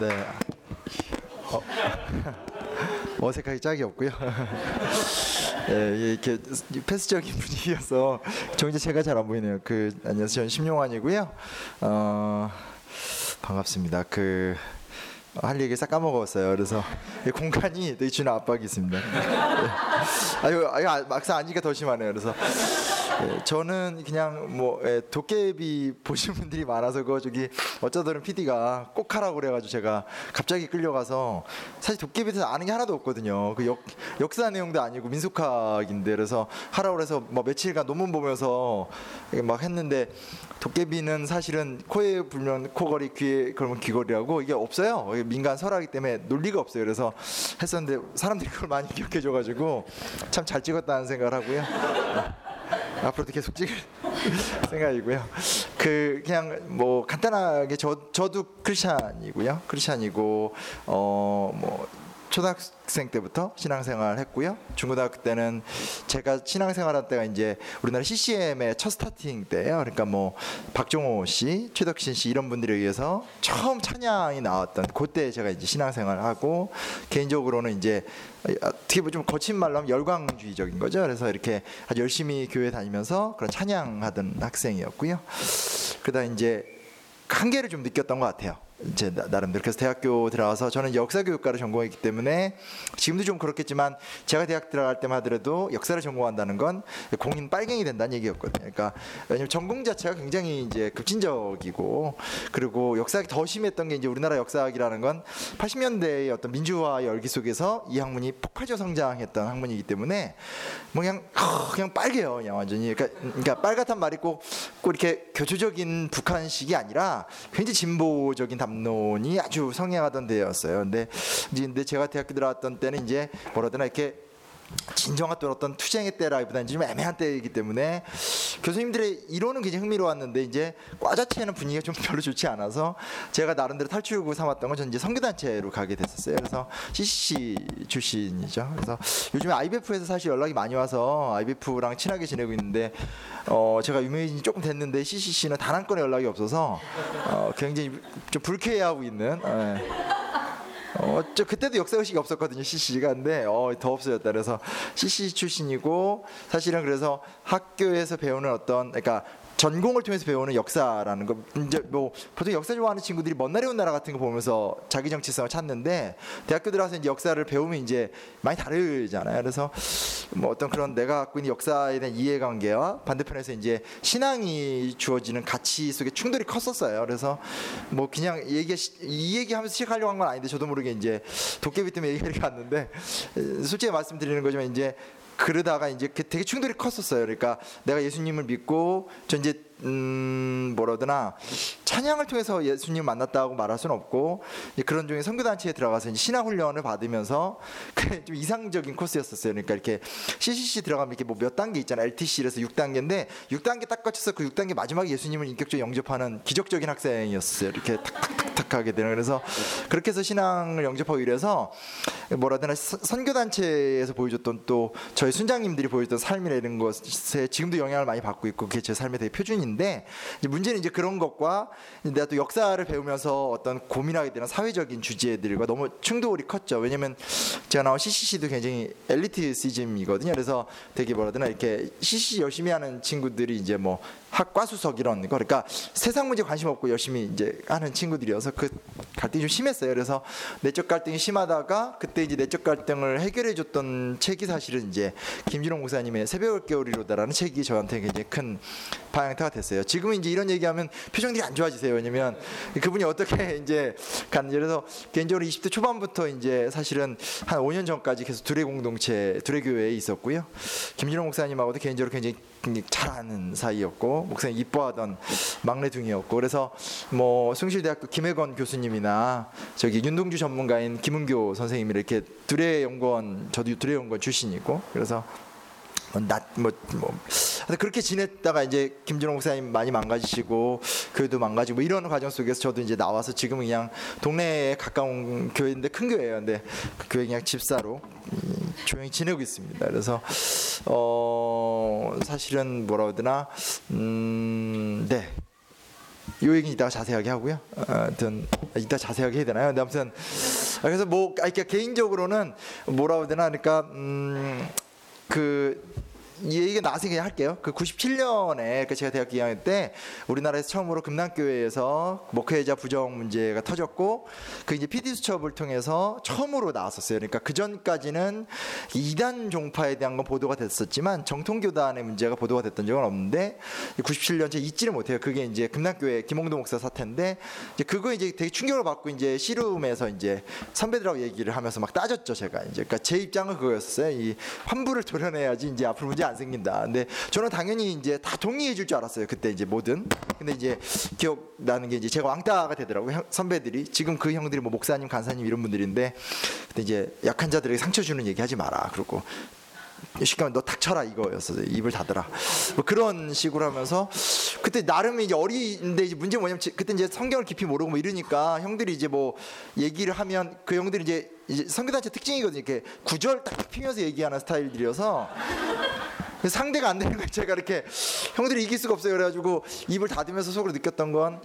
네. 어. 어색하게 짝이 없고요. 네, 이렇게 패스적인 분위기여서 정재 제가 잘 안 보이네요. 그 안녕하세요. 저는 심용환이고요. 어, 반갑습니다. 그 할 얘기 싹 까먹었어요. 그래서 이 공간이 되게 주는 압박이 있습니다. 네. 아유, 아유, 막상 아니까 더 심하네요. 그래서 예, 저는 그냥 뭐 예, 도깨비 보신 분들이 많아서 그 저기 어쩌다는 PD가 꼭 하라고 그래가지고 제가 갑자기 끌려가서 사실 도깨비에 대해서 아는 게 하나도 없거든요. 그 역, 역사 내용도 아니고 민속학인데 그래서 하라고 그래서 뭐 며칠간 논문 보면서 막 했는데 도깨비는 사실은 코에 불면 코걸이 귀에 그러면 귀걸이라고 이게 없어요. 이게 민간 설하기 때문에 논리가 없어요. 그래서 했었는데 사람들이 그걸 많이 기억해줘가지고 참 잘 찍었다는 생각을 하고요. 앞으로도 계속 찍을 생각이고요. 그 그냥 뭐 간단하게 저 저도 크리스찬이고요. 크리스찬이고 어 뭐 초등학생 때부터 신앙생활 했고요. 중고등학교 때는 제가 신앙생활할 때가 이제 우리나라 CCM의 첫 스타팅 때예요. 그러니까 뭐 박종호 씨, 최덕신 씨 이런 분들에 의해서 처음 찬양이 나왔던 그때 제가 이제 신앙생활 하고 개인적으로는 이제 어떻게 보면 좀 거친 말로 하면 열광주의적인 거죠. 그래서 이렇게 아주 열심히 교회 다니면서 그런 찬양하던 학생이었고요. 그러다 이제 한계를 좀 느꼈던 것 같아요. 제 나름대로 그래서 대학교 들어와서 저는 역사 교육과를 전공했기 때문에 지금도 좀 그렇겠지만 제가 대학 들어갈 때만 하더라도 역사를 전공한다는 건 공인 빨갱이 된다는 얘기였거든요. 그러니까 왜냐면 전공 자체가 굉장히 이제 급진적이고 그리고 역사학이 더 심했던 게 이제 우리나라 역사학이라는 건 80년대의 어떤 민주화 열기 속에서 이 학문이 폭발적 성장했던 학문이기 때문에 뭐 그냥 그냥 빨개요, 그냥 완전히. 그러니까, 그러니까 빨갛단 말이 꼭, 꼭 이렇게 교조적인 북한식이 아니라 굉장히 진보적인 담 담론이 아주 성행하던 데였어요. 근데 이제 제가 대학교 들어왔던 때는 이제 뭐라더나 이렇게 진정한 또 어떤 투쟁의 때라기보다는 좀 애매한 때이기 때문에 교수님들의 이론은 굉장히 흥미로웠는데 이제 과 자체는 분위기가 좀 별로 좋지 않아서 제가 나름대로 탈출구 삼았던 건 저는 이제 선교단체로 가게 됐었어요. 그래서 CCC 출신이죠. 그래서 요즘에 IBF에서 사실 연락이 많이 와서 IBF랑 친하게 지내고 있는데 어 제가 유명해진 조금 됐는데 CCC는 단 한 건의 연락이 없어서 어 굉장히 좀 불쾌해하고 있는. 예. 어, 저 그때도 역사 의식이 없었거든요 CC가. 근데 어, 더 없어졌다. 그래서 CC 출신이고 사실은 그래서 학교에서 배우는 어떤 그러니까 전공을 통해서 배우는 역사라는 거 이제 뭐 보통 역사 좋아하는 친구들이 먼 나라 온 나라 같은 거 보면서 자기 정체성을 찾는데 대학교 들어가서 이제 역사를 배우면 이제 많이 다르잖아요. 그래서 뭐 어떤 그런 내가 갖고 있는 역사에 대한 이해관계와 반대편에서 이제 신앙이 주어지는 가치 속에 충돌이 컸었어요. 그래서 뭐 그냥 얘기 이 얘기하면서 시작하려고 한 건 아닌데 저도 모르게 이제 도깨비 때문에 이렇게 왔는데 솔직히 말씀드리는 거지만 이제 그러다가 이제 그 되게 충돌이 컸었어요. 그러니까 내가 예수님을 믿고 전 이제 음 뭐라더나 찬양을 통해서 예수님 만났다고 말할 수는 없고 그런 중에 선교단체에 들어가서 신앙 훈련을 받으면서 좀 이상적인 코스였었어요. 그러니까 이렇게 CCC 들어가면 이렇게 뭐 몇 단계 있잖아요. LTC에서 6단계인데 6단계 딱 거쳐서 그 6단계 마지막에 예수님을 인격적으로 영접하는 기적적인 학생이었어요. 이렇게 탁탁탁 하게 되는 그래서 그렇게 해서 신앙을 영접하고 이래서 뭐라더나 선교 단체에서 보여줬던 또 저희 순장님들이 보여줬던 이런 것에 지금도 영향을 많이 받고 있고 그게 제 삶의 되게 표준인데 이제 문제는 이제 그런 것과 내가 또 역사를 배우면서 어떤 고민하게 되는 사회적인 주제들과 너무 충돌이 컸죠. 왜냐면 제가 나온 CCC도 굉장히 엘리트시즘이거든요. 그래서 되게 뭐라더나 이렇게 CCC 열심히 하는 친구들이 이제 뭐 학과 수석 이런 거 그러니까 세상 문제 관심 없고 열심히 이제 하는 친구들이어서 그 갈등이 좀 심했어요. 그래서 내적 갈등이 심하다가 그때 이제 내적 갈등을 해결해 줬던 책이 사실은 이제 김진홍 목사님의 새벽을 깨우리로다라는 책이 저한테 굉장히 큰 방향타가 됐어요. 지금은 이제 이런 얘기하면 표정들이 안 좋아지세요. 왜냐면 그분이 어떻게 이제 간 그래서 개인적으로 20대 초반부터 이제 사실은 한 5년 전까지 계속 두레 공동체 두레 교회에 있었고요. 김진홍 목사님하고도 개인적으로 굉장히 잘 아는 사이였고 목사님 이뻐하던 막내둥이였고 그래서 뭐 숭실대학교 김혜건 교수님이나 저기 윤동주 전문가인 김은교 선생님이 이렇게 두레 연구원 저도 두레 연구원 출신이고 그래서 낫뭐 뭐, 뭐 그렇게 지냈다가 이제 김준호 목사님 많이 망가지시고 교회도 망가지고 뭐 이런 과정 속에서 저도 이제 나와서 지금은 그냥 동네에 가까운 교회인데 큰 교회예요. 근데 그 교회 그냥 집사로 조용히 지내고 있습니다. 그래서 어 사실은 뭐라 그러나 음 네. 요 얘기는 이따가 자세하게 하고요. 어, 아무튼 이따 자세하게 해야 되나요? 근데 아무튼 아, 그래서 뭐 아, 그러니까 개인적으로는 뭐라고 되나 그러니까 음 그이 얘기 나중에 할게요. 그 97년에 그 제가 대학교 2학년 때 우리나라에서 처음으로 금남교회에서 목회자 부정 문제가 터졌고 그 이제 PD 수첩을 통해서 처음으로 나왔었어요. 그러니까 그 전까지는 이단 종파에 대한 건 보도가 됐었지만 정통 교단의 문제가 보도가 됐던 적은 없는데 97년 제 잊지를 못해요. 그게 이제 금남교회 김홍도 목사 사태인데 이제 그거 이제 되게 충격을 받고 이제 씨름에서 이제 선배들하고 얘기를 하면서 막 따졌죠. 제가 이제 그러니까 제 입장은 그거였어요. 이 환부를 도려내야지 이제 앞으로 문제 안 생긴다. 근데 저는 당연히 이제 다 동의해 줄 줄 알았어요. 그때 이제 뭐든. 근데 이제 기억 나는 게 이제 제가 왕따가 되더라고요. 선배들이 지금 그 형들이 뭐 목사님, 간사님 이런 분들인데 그때 이제 약한 자들에게 상처 주는 얘기 하지 마라. 그러고 시키면 너 닥쳐라 이거였어 입을 닫으라 뭐 그런 식으로 하면서 그때 나름 이제 어리인데 이제 문제 뭐냐면 그때 이제 성경을 깊이 모르고 뭐 이러니까 형들이 이제 뭐 얘기를 하면 그 형들이 이제, 이제 성교단체 특징이거든요 이렇게 구절 딱 피면서 얘기하는 스타일들이어서 상대가 안 되는 걸 제가 이렇게 형들이 이길 수가 없어요. 그래가지고 입을 닫으면서 속으로 느꼈던 건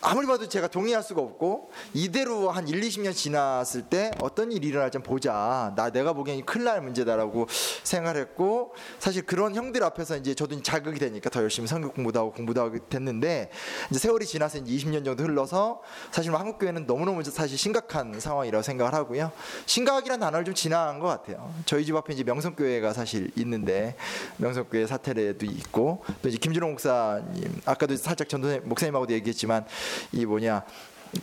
아무리 봐도 제가 동의할 수가 없고 이대로 한 1, 20년 지났을 때 어떤 일이 일어날지 좀 보자. 나 내가 보기엔 큰일 날 문제다라고 생각을 했고 사실 그런 형들 앞에서 이제 저도 자극이 되니까 더 열심히 성경 공부도 하고 공부도 하게 됐는데 이제 세월이 지나서 이제 20년 정도 흘러서 사실 뭐 한국 교회는 너무너무 사실 심각한 상황이라고 생각을 하고요. 심각이라는 단어를 좀 지나간 것 같아요. 저희 집 앞에 이제 명성교회가 사실 있는데 명성교회 사태례도 있고 또 이제 김준호 목사님 아까도 살짝 전도 목사님하고도 얘기했지만 이 뭐냐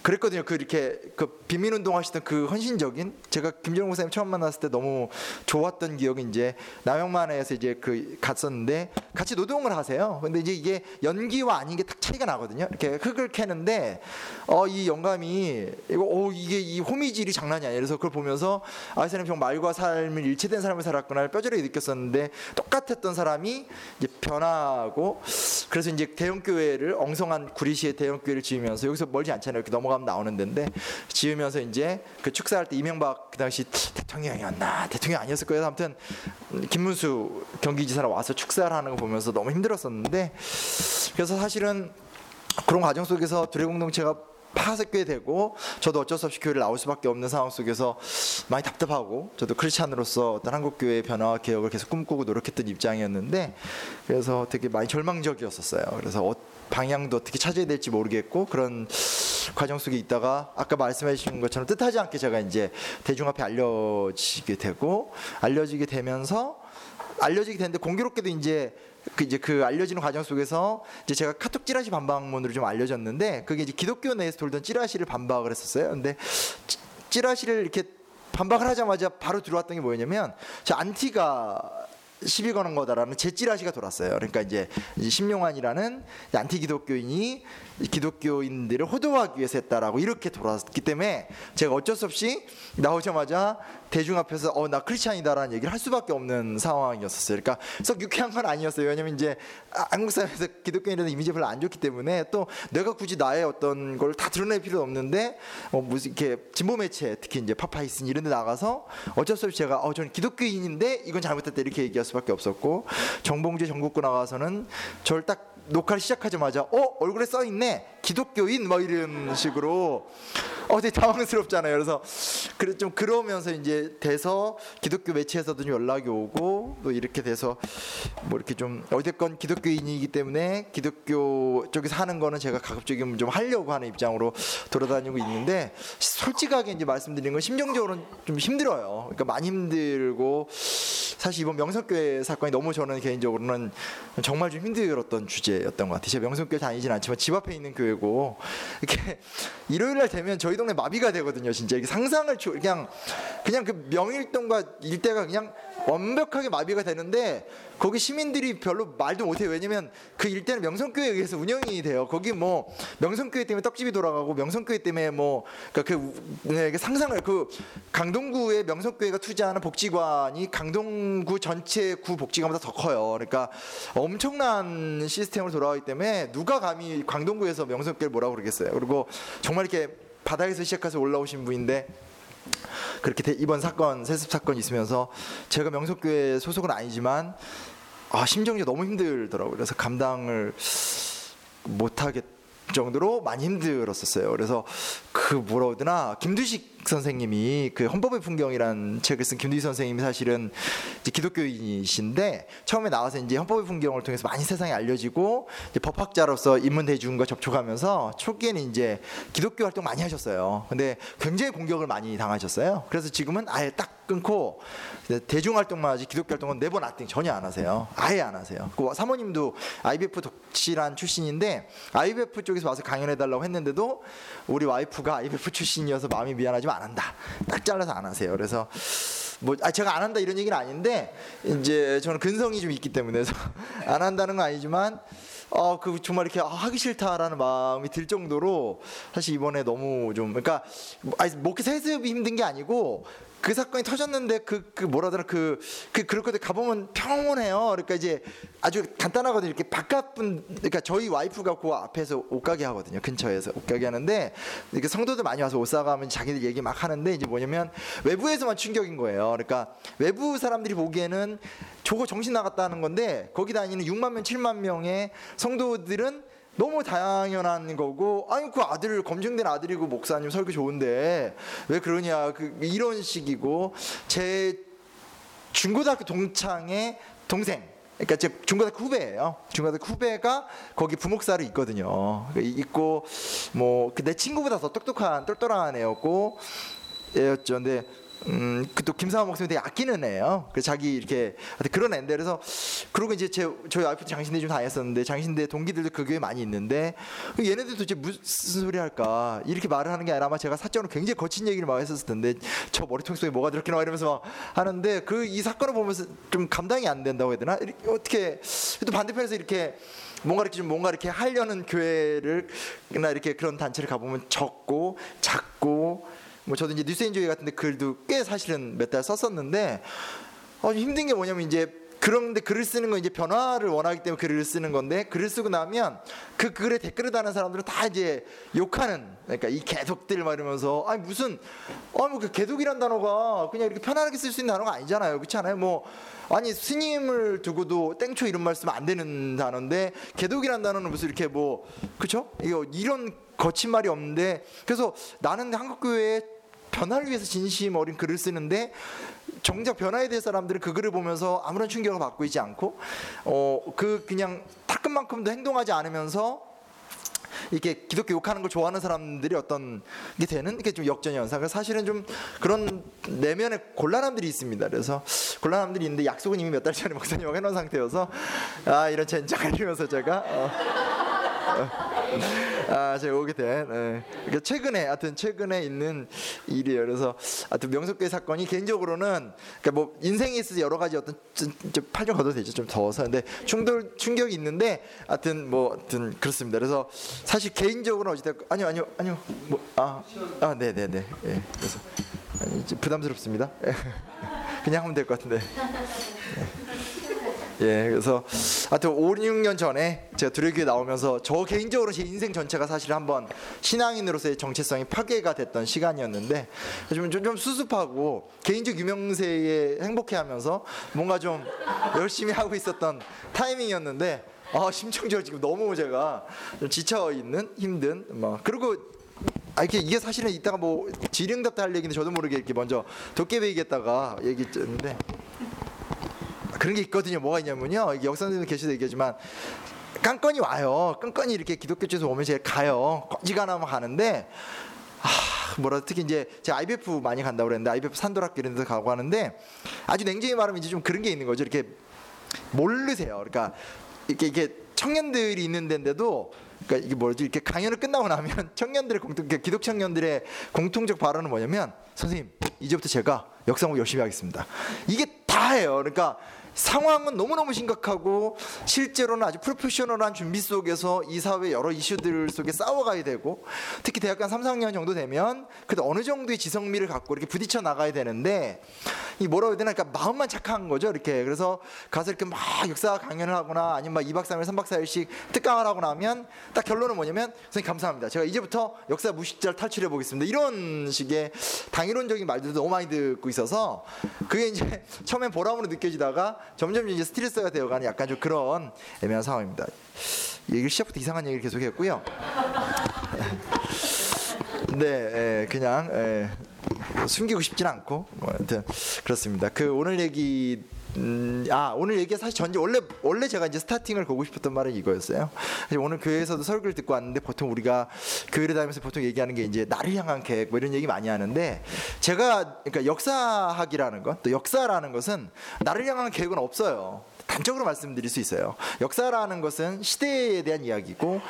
그랬거든요. 그 이렇게 그 비민 운동 하시던 그 헌신적인 제가 김정은 목사님 처음 만났을 때 너무 좋았던 기억이 이제 남영만에서 이제 그 갔었는데 같이 노동을 하세요. 근데 이제 이게 연기와 아닌 게 딱 차이가 나거든요. 이렇게 흙을 캐는데 어 이 영감이 이거 어 이게 이 호미질이 장난이 아니라 그래서 그걸 보면서 아이 사람이 정말 말과 삶을 일체된 삶을 살았구나 뼈저리게 느꼈었는데 똑같았던 사람이 이제 변하고 그래서 이제 대형 교회를 엉성한 구리시의 대형 교회를 지으면서 여기서 멀지 않잖아요. 이렇게 넘어가면 나오는 데인데 지으면서 이제 그 축사할 때 이명박 그 당시 대통령이었나 대통령 아니었을 거예요. 아무튼 김문수 경기지사랑 와서 축사를 하는 거 보면서 너무 힘들었었는데 그래서 사실은 그런 과정 속에서 드래 공동체가 파색게 되고 저도 어쩔 수 없이 교회를 나올 수밖에 없는 상황 속에서 많이 답답하고 저도 크리스찬으로서 어떤 한국 교회의 변화와 개혁을 계속 꿈꾸고 노력했던 입장이었는데 그래서 되게 많이 절망적이었었어요. 그래서 어, 방향도 어떻게 찾아야 될지 모르겠고 그런 과정 속에 있다가 아까 말씀해 주신 것처럼 뜻하지 않게 제가 이제 대중 앞에 알려지게 되고 알려지게 되면서 알려지게 됐는데 공교롭게도 이제 그 이제 그 알려지는 과정 속에서 이제 제가 카톡 찌라시 반박문으로 좀 알려졌는데 그게 이제 기독교 내에서 돌던 찌라시를 반박을 했었어요. 근데 찌라시를 이렇게 반박을 하자마자 바로 들어왔던 게 뭐였냐면 저 안티가 시비 거는 거다라는 제 찌라시가 돌았어요. 그러니까 이제, 이제 심용환이라는 안티 기독교인이 기독교인들을 호도하기 위해서 했다라고 이렇게 돌았기 때문에 제가 어쩔 수 없이 나오자마자 대중 앞에서 어 나 크리스찬이다라는 얘기를 할 수밖에 없는 상황이었었어요. 그러니까 썩 유쾌한 건 아니었어요. 왜냐면 이제 한국 사회에서 기독교인들은 이미지 별로 안 좋기 때문에 또 내가 굳이 나의 어떤 걸 다 드러낼 필요 없는데 어 무슨 이렇게 진보 매체 특히 이제 파파이슨 이런 데 나가서 어쩔 수 없이 제가 어 저는 기독교인인데 이건 잘못했다 이렇게 얘기할 수밖에 없었고 정봉주 전국구 나가서는 저를 딱 녹화를 시작하자마자 어 얼굴에 써 있네 때문에 기독교인 뭐 이런 식으로 어 되게 당황스럽잖아요. 그래서 그래 좀 그러면서 이제 돼서 기독교 매체에서도 좀 연락이 오고 또 이렇게 돼서 뭐 이렇게 좀 어쨌건 기독교인이기 때문에 기독교 쪽에서 하는 거는 제가 가급적이면 좀 하려고 하는 입장으로 돌아다니고 있는데 솔직하게 이제 말씀드리는 건 심정적으로는 좀 힘들어요. 그러니까 많이 힘들고 사실 이번 명석교회 사건이 너무 저는 개인적으로는 정말 좀 힘들었던 주제였던 것 같아요. 제가 명석교회 다니진 않지만 집 앞에 있는 교회 고 이렇게 일요일 날 되면 저희 동네 마비가 되거든요. 진짜 이게 상상을 그냥 그냥 그 명일동과 일대가 그냥 완벽하게 마비가 되는데 거기 시민들이 별로 말도 못해요. 왜냐면 그 일대는 명성교회에 의해서 운영이 돼요. 거기 뭐 명성교회 때문에 떡집이 돌아가고 명성교회 때문에 뭐 그러니까 그 네, 상상을 그 강동구의 명성교회가 투자하는 복지관이 강동구 전체 구 복지관보다 더 커요. 그러니까 엄청난 시스템으로 돌아가기 때문에 누가 감히 강동구에서 명성교회를 뭐라고 그러겠어요. 그리고 정말 이렇게 바닥에서 시작해서 올라오신 분인데 그렇게 이번 사건 세습 사건 있으면서 제가 명석교회 소속은 아니지만 아 심정이 너무 힘들더라고요. 그래서 감당을 못 하겠 정도로 많이 힘들었었어요. 그래서 그 뭐라 그러나 김두식 선생님이 그 헌법의 풍경이란 책을 쓴 김두식 선생님이 사실은 기독교인이신데 처음에 나와서 이제 헌법의 풍경을 통해서 많이 세상에 알려지고 법학자로서 인문 대중과 접촉하면서 초기에는 이제 기독교 활동 많이 하셨어요. 근데 굉장히 공격을 많이 당하셨어요. 그래서 지금은 아예 딱 끊고 대중 활동만 하지 기독교 활동은 never nothing 전혀 안 하세요. 아예 안 하세요. 그 사모님도 IVF 독실한 출신인데 IVF 쪽에서 와서 강연해 달라고 했는데도 우리 와이프가 IVF 출신이어서 마음이 미안하지만 안 한다. 딱 잘라서 안 하세요. 그래서 뭐 아, 제가 안 한다 이런 얘기는 아닌데 이제 저는 근성이 좀 있기 때문에 안 한다는 건 아니지만 어, 그 정말 이렇게 아, 하기 싫다라는 마음이 들 정도로 사실 이번에 너무 좀 그러니까 뭐, 아니 목회 세습이 힘든 게 아니고 그 사건이 터졌는데 그, 그 뭐라 하더라 그, 그 그럴 때 가보면 평온해요. 그러니까 이제 아주 간단하거든요. 이렇게 바깥분 그러니까 저희 와이프가 그 앞에서 옷가게 하거든요. 근처에서 옷가게 하는데 이렇게 성도들 많이 와서 옷 사가면 자기들 얘기 막 하는데 이제 뭐냐면 외부에서만 충격인 거예요. 그러니까 외부 사람들이 보기에는 저거 정신 나갔다는 건데 거기 다니는 6만 명, 7만 명의 성도들은 너무 당연한 거고 아니 그 아들 검증된 아들이고 목사님 설교 좋은데 왜 그러냐 그 이런 식이고 제 중고등학교 동창의 동생 그러니까 제 중고등학교 후배예요. 중고등학교 후배가 거기 부목사로 있거든요. 있고 뭐 내 친구보다 더 똑똑한 똘똘한 애였고 애였죠. 근데 음, 그 또 김사원 목사님 되게 아끼는 애예요. 그래서 자기 이렇게 그런 애인데 그래서 그리고 이제 제 저희 와이프 장신대 좀 다녔었는데 장신대 동기들도 그 교회 많이 있는데 얘네들도 이제 무슨 소리 할까 이렇게 말을 하는 게 아니라 아마 제가 사적으로 굉장히 거친 얘기를 막 했었을 텐데 저 머리통 속에 뭐가 들었게 나와 이러면서 막 하는데 그 이 사건을 보면서 좀 감당이 안 된다고 해야 되나 어떻게 또 반대편에서 이렇게 뭔가 이렇게 좀 뭔가 이렇게 하려는 교회를 나 이렇게 그런 단체를 가보면 적고 작고 뭐 저도 이제 뉴스엔조이 같은데 글도 꽤 사실은 몇 달 썼었는데 어, 힘든 게 뭐냐면 이제 그런데 글을 쓰는 건 이제 변화를 원하기 때문에 글을 쓰는 건데 글을 쓰고 나면 그 글에 댓글을 다는 사람들은 다 이제 욕하는 그러니까 이 개독들 막 이러면서 아니 무슨 아뭐그 개독이란 단어가 그냥 이렇게 편안하게 쓸 수 있는 단어가 아니잖아요. 그렇지 않아요? 뭐 아니 스님을 두고도 땡초 이런 말씀 안 되는 단어인데 개독이란 단어는 무슨 이렇게 뭐 그렇죠 이거 이런 거친 말이 없는데 그래서 나는 한국 교회에 변화를 위해서 진심 어린 글을 쓰는데 정작 변화에 대해 사람들은 그 글을 보면서 아무런 충격을 받고 있지 않고 어 그 그냥 타끔만큼도 행동하지 않으면서 이렇게 기독교 욕하는 걸 좋아하는 사람들이 어떤 게 되는 이게 좀 역전 현상. 사실은 좀 그런 내면에 곤란함들이 있습니다. 그래서 곤란함들이 있는데 약속은 이미 몇 달 전에 목사님하고 해놓은 상태여서 아 이런 젠장 이러면서 제가 어, 어, 아 제가 오게 된 네. 최근에 하여튼 최근에 있는 일이에요. 그래서 하여튼 명석교회 사건이 개인적으로는 그러니까 뭐 인생에 있어서 여러 가지 어떤 팔좀 걷어도 되죠. 좀 더워서 근데 충돌 충격이 있는데 하여튼 뭐 하여튼 그렇습니다. 그래서 사실 개인적으로 어찌됐건 아니요 아니요 아니요 뭐 아 아 네네네 네, 네. 예, 그래서 아니, 부담스럽습니다. 그냥 하면 될 것 같은데. 네. 예, 그래서 하여튼 5, 6년 전에 제가 두레교에 나오면서 저 개인적으로 제 인생 전체가 사실 한번 신앙인으로서의 정체성이 파괴가 됐던 시간이었는데 좀, 좀, 좀 수습하고 개인적 유명세에 행복해하면서 뭔가 좀 열심히 하고 있었던 타이밍이었는데 아 심청적으로 지금 너무 제가 좀 지쳐 있는 힘든 뭐 그리고 아 이게 이게 사실은 이따가 뭐 질의응답 할 얘기인데 저도 모르게 이렇게 먼저 도깨비겠다가 얘기했는데 그런 게 있거든요. 뭐가 있냐면요. 역선생님 계시도 얘기하지만 깐건이 와요. 깐건이 이렇게 기독교 쪽에서 오면 제가 가요. 꺼지가나면 가는데 아, 뭐라 특히 이제 제가 IBF 많이 간다고 그랬는데 IBF 산도락교 이런 데서 가고 하는데 아주 냉정히 말하면 이제 좀 그런 게 있는 거죠. 이렇게 모르세요. 그러니까 이렇게 이게 청년들이 있는 데인데도 그러니까 이게 뭐지 이렇게 강연을 끝나고 나면 청년들의 공통 기독 청년들의 공통적 발언은 뭐냐면 선생님 이제부터 제가 역사 공부 열심히 하겠습니다. 이게 다예요. 그러니까 상황은 너무너무 심각하고 실제로는 아주 프로페셔널한 준비 속에서 이 사회 여러 이슈들 속에 싸워가야 되고 특히 대학교 한 3, 4년 정도 되면 그래도 어느 정도의 지성미를 갖고 이렇게 부딪혀 나가야 되는데 이 뭐라고 해야 되나? 그러니까 마음만 착한 거죠 이렇게. 그래서 가서 이렇게 막 역사 강연을 하거나 아니면 막 2박 3일 3박 4일씩 특강을 하고 나면 딱 결론은 뭐냐면 선생님 감사합니다. 제가 이제부터 역사 무식자를 탈출해 보겠습니다. 이런 식의 당이론적인 말들도 너무 많이 듣고 있어서 그게 이제 처음엔 보람으로 느껴지다가 점점 이제 스트레스가 되어가는 약간 좀 그런 애매한 상황입니다. 얘기를 시작부터 이상한 얘기를 계속했고요. 네, 예, 그냥 예, 숨기고 싶진 않고 뭐, 하여튼 그렇습니다. 그 오늘 얘기 음, 아 오늘 얘기가 사실 전제 원래 원래 제가 이제 스타팅을 보고 싶었던 말은 이거였어요. 오늘 교회에서도 설교를 듣고 왔는데 보통 우리가 교회를 다니면서 보통 얘기하는 게 이제 나를 향한 계획 뭐 이런 얘기 많이 하는데 제가 그러니까 역사학이라는 것 또 역사라는 것은 나를 향한 계획은 없어요. 단적으로 말씀드릴 수 있어요. 역사라는 것은 시대에 대한 이야기고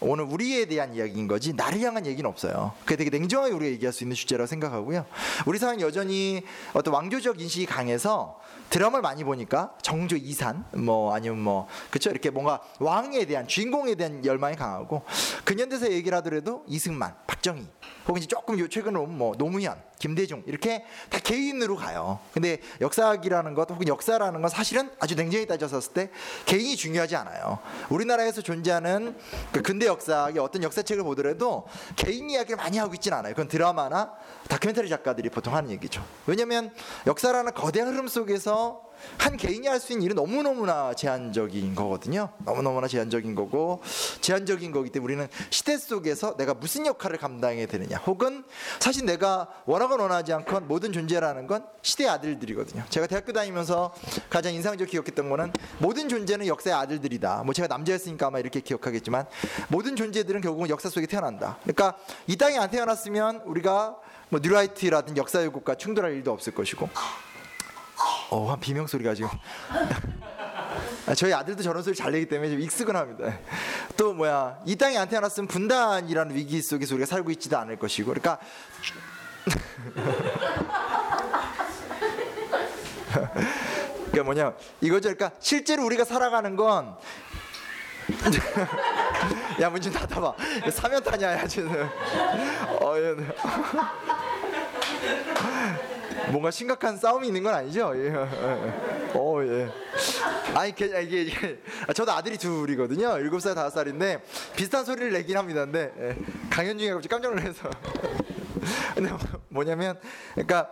오늘 우리에 대한 이야기인 거지 나를 향한 얘기는 없어요. 그게 되게 냉정하게 우리가 얘기할 수 있는 주제라고 생각하고요. 우리 사회는 여전히 어떤 왕조적 인식이 강해서 드라마를 많이 보니까 정조 이산 뭐 아니면 뭐 그쵸 이렇게 뭔가 왕에 대한 주인공에 대한 열망이 강하고 근현대사 얘기를 하더라도 이승만, 박정희 혹은 조금 요 최근으로 뭐 노무현, 김대중 이렇게 다 개인으로 가요. 근데 역사학이라는 것 혹은 역사라는 건 사실은 아주 냉정히 따졌었을 때 개인이 중요하지 않아요. 우리나라에서 존재하는 그 근대 역사학의 어떤 역사책을 보더라도 개인 이야기를 많이 하고 있지는 않아요. 그건 드라마나 다큐멘터리 작가들이 보통 하는 얘기죠. 왜냐하면 역사라는 거대한 흐름 속에서 한 개인이 할 수 있는 일은 너무너무나 제한적인 거거든요. 너무너무나 제한적인 거고 제한적인 거기 때문에 우리는 시대 속에서 내가 무슨 역할을 감당해야 되느냐 혹은 사실 내가 원하건 원하지 않건 모든 존재라는 건 시대의 아들들이거든요. 제가 대학교 다니면서 가장 인상적으로 기억했던 거는 모든 존재는 역사의 아들들이다. 뭐 제가 남자였으니까 아마 이렇게 기억하겠지만 모든 존재들은 결국은 역사 속에 태어난다. 그러니까 이 땅에 안 태어났으면 우리가 뭐 뉴라이트라든 역사 왜곡과 충돌할 일도 없을 것이고 어, 한 비명 소리가 지금. 아, 저희 아들도 저런 소리 잘 내기 때문에 좀 익숙은 합니다. 또 뭐야 이 땅에 안 태어났으면 분단이라는 위기 속에서 우리가 살고 있지도 않을 것이고, 그러니까 그러니까 뭐냐 이거죠. 그러니까 실제로 우리가 살아가는 건 야문좀 닫아봐. 사면 타냐 야 지금. 어, 예. 뭔가 심각한 싸움이 있는 건 아니죠? 예. 어, 예. 아니, 게- 이게, 이게 아, 저도 아들이 둘이거든요. 일곱 살 다섯 살인데 비슷한 소리를 내긴 합니다. 근데 예. 강연 중에 갑자기 깜짝 놀라서. 근데 뭐냐면, 그러니까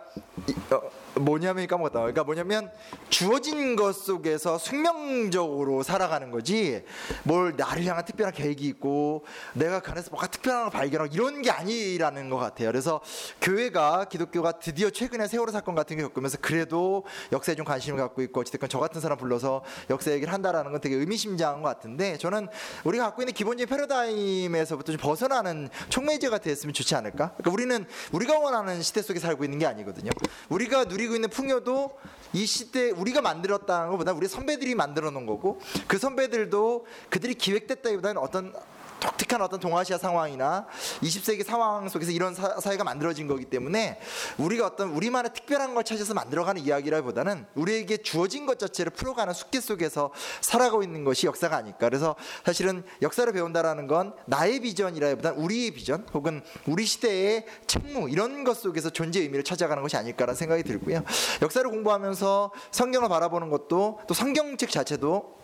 이- 어, 뭐냐면 까먹었다. 그러니까 뭐냐면 주어진 것 속에서 숙명적으로 살아가는 거지. 뭘 나를 향한 특별한 계획이 있고 내가 그 안에서 뭔가 특별한 걸 발견하고 이런 게 아니라는 것 같아요. 그래서 교회가 기독교가 드디어 최근에 세월호 사건 같은 게 겪으면서 그래도 역사에 좀 관심을 갖고 있고 어쨌든 저 같은 사람 불러서 역사 얘기를 한다라는 건 되게 의미심장한 것 같은데 저는 우리가 갖고 있는 기본적인 패러다임에서부터 좀 벗어나는 촉매제가 됐으면 좋지 않을까? 그러니까 우리는 우리가 원하는 시대 속에 살고 있는 게 아니거든요. 우리가 누리 고 있는 풍요도 이 시대 우리가 만들었다는 것보다 우리 선배들이 만들어 놓은 거고 그 선배들도 그들이 기획됐다기보다는 어떤 독특한 어떤 동아시아 상황이나 20세기 상황 속에서 이런 사, 사회가 만들어진 거기 때문에 우리가 어떤 우리만의 특별한 걸 찾아서 만들어가는 이야기라기보다는 우리에게 주어진 것 자체를 풀어가는 숙제 속에서 살아가고 있는 것이 역사가 아닐까. 그래서 사실은 역사를 배운다라는 건 나의 비전이라기보다는 우리의 비전 혹은 우리 시대의 책무 이런 것 속에서 존재 의미를 찾아가는 것이 아닐까라는 생각이 들고요. 역사를 공부하면서 성경을 바라보는 것도 또 성경책 자체도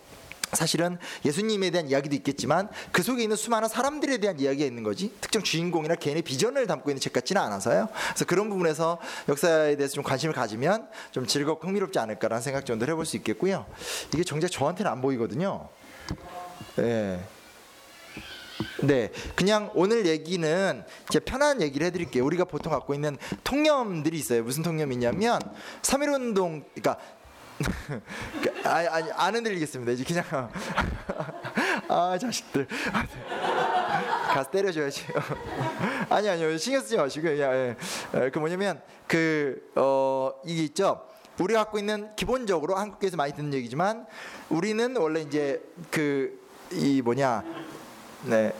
사실은 예수님에 대한 이야기도 있겠지만 그 속에 있는 수많은 사람들에 대한 이야기가 있는 거지 특정 주인공이나 개인의 비전을 담고 있는 책 같지는 않아서요. 그래서 그런 부분에서 역사에 대해서 좀 관심을 가지면 좀 즐겁고 흥미롭지 않을까라는 생각 정도를 해볼 수 있겠고요. 이게 정작 저한테는 안 보이거든요. 예. 네, 그냥 오늘 얘기는 제 편한 얘기를 해드릴게요. 우리가 보통 갖고 있는 통념들이 있어요. 무슨 통념이냐면 3.1운동, 그러니까 아니, 아니 안 흔들리겠습니다. 이제 그냥 아 자식들 가서 때려줘야지. 아니 아니요 신경 쓰지 마시고 그냥 예. 예, 그 뭐냐면 그어 이게 있죠. 우리가 갖고 있는 기본적으로 한국에서 많이 듣는 얘기지만 우리는 원래 이제 그 이 뭐냐 네.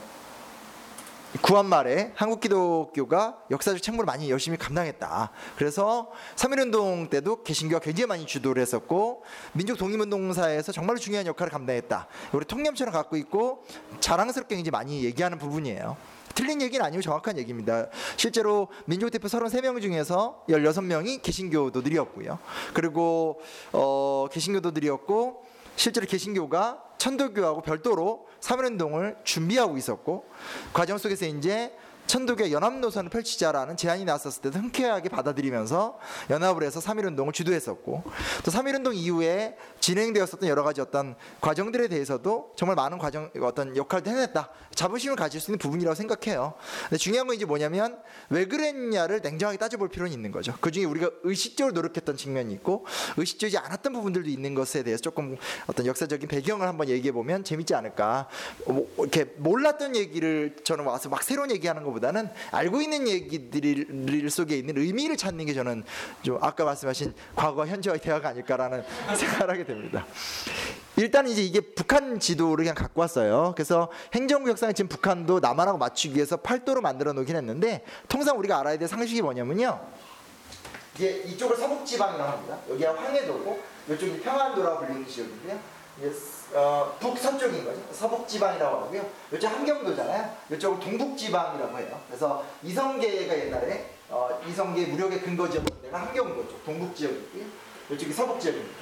구한 말에 한국 기독교가 역사적 책무를 많이 열심히 감당했다. 그래서 3.1운동 때도 개신교가 굉장히 많이 주도를 했었고 민족 독립운동사에서 정말로 중요한 역할을 감당했다. 우리 통념처럼 갖고 있고 자랑스럽게 이제 많이 얘기하는 부분이에요. 틀린 얘기는 아니고 정확한 얘기입니다. 실제로 민족 대표 33명 중에서 16명이 개신교도들이었고요. 그리고 어, 개신교도들이었고 실제로 개신교가 천도교하고 별도로 3.1운동을 준비하고 있었고 과정 속에서 이제 천도교 연합 노선을 펼치자라는 제안이 나왔었을 때도 흔쾌하게 받아들이면서 연합을 해서 3.1운동을 주도했었고 또 3.1운동 이후에 진행되었었던 여러 가지 어떤 과정들에 대해서도 정말 많은 과정 어떤 역할도 해냈다 자부심을 가질 수 있는 부분이라고 생각해요. 근데 중요한 건 이제 뭐냐면 왜 그랬냐를 냉정하게 따져볼 필요는 있는 거죠. 그 중에 우리가 의식적으로 노력했던 측면이 있고 의식적이지 않았던 부분들도 있는 것에 대해서 조금 어떤 역사적인 배경을 한번 얘기해 보면 재밌지 않을까. 뭐 이렇게 몰랐던 얘기를 저는 와서 막 새로운 얘기하는 것보다는 알고 있는 얘기들 속에 있는 의미를 찾는 게 저는 좀 아까 말씀하신 과거와 현재와의 대화가 아닐까라는 생각을 하게 됩니다. 일단 이제 이게 북한 지도를 그냥 갖고 왔어요. 그래서 행정구 역사에 지금 북한도 남한하고 맞추기 위해서 팔도로 만들어 놓긴 했는데 통상 우리가 알아야 될 상식이 뭐냐면요. 이게 이쪽을 서북지방이라고 합니다. 여기가 황해도고 이쪽이 평안도라고 불리는 지역인데요. 어, 북서쪽인 거죠. 서북지방이라고 하고요. 이쪽 함경도잖아요. 이쪽을 동북지방이라고 해요. 그래서 이성계가 옛날에 어, 이성계 무력의 근거 지역이었던 데가 함경도 쪽 동북 지역이고요. 이쪽이 서북 지역입니다.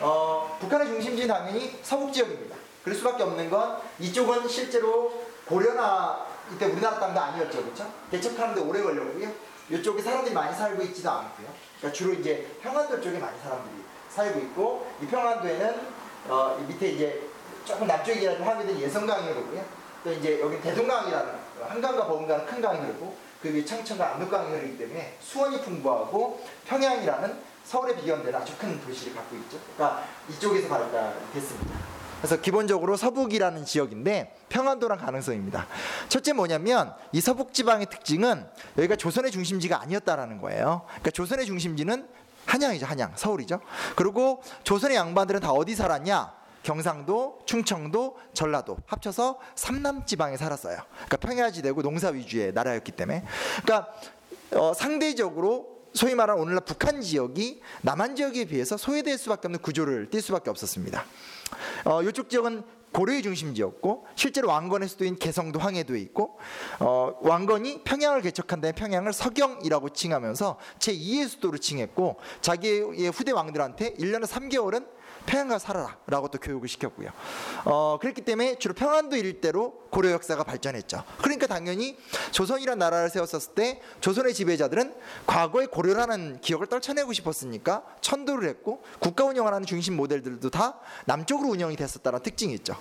어, 북한의 중심지는 당연히 서북 지역입니다. 그럴 수밖에 없는 건 이쪽은 실제로 고려나 이때 우리나라 땅도 아니었죠, 그렇죠? 개척하는데 오래 걸렸고요. 이쪽에 사람들이 많이 살고 있지도 않고요. 그러니까 주로 이제 평안도 쪽에 많이 사람들이 살고 있고 이 평안도에는 어, 이 밑에 이제 조금 남쪽이라도 하게 예성강이 흐르고요. 또 이제 여기 대동강이라는 한강과 버금가는 큰 강이 흐르고 그 위에 청천과 압록강이 흐르기 때문에 수원이 풍부하고 평양이라는 서울에 비견되는 아주 큰 도시를 갖고 있죠. 그러니까 이쪽에서 발달됐습니다. 그래서 기본적으로 서북이라는 지역인데 평안도랑 가능성입니다. 첫째 뭐냐면 이 서북 지방의 특징은 여기가 조선의 중심지가 아니었다라는 거예요. 그러니까 조선의 중심지는 한양이죠, 한양, 서울이죠. 그리고 조선의 양반들은 다 어디 살았냐? 경상도, 충청도, 전라도 합쳐서 삼남 지방에 살았어요. 그러니까 평야지대고 농사 위주의 나라였기 때문에. 그러니까 어, 상대적으로 소위 말하는 오늘날 북한 지역이 남한 지역에 비해서 소외될 수밖에 없는 구조를 띌 수밖에 없었습니다. 어, 이쪽 지역은 고려의 중심지였고 실제로 왕건의 수도인 개성도 황해도에 있고 어, 왕건이 평양을 개척한 다음에 평양을 서경이라고 칭하면서 제2의 수도로 칭했고 자기의 후대 왕들한테 1년에 3개월은 평양가 살아라 라고 또 교육을 시켰고요. 어, 그렇기 때문에 주로 평안도 일대로 고려 역사가 발전했죠. 그러니까 당연히 조선이라는 나라를 세웠었을 때 조선의 지배자들은 과거의 고려라는 기억을 떨쳐내고 싶었으니까 천도를 했고 국가 운영을 하는 중심 모델들도 다 남쪽으로 운영이 됐었다는 특징이 있죠.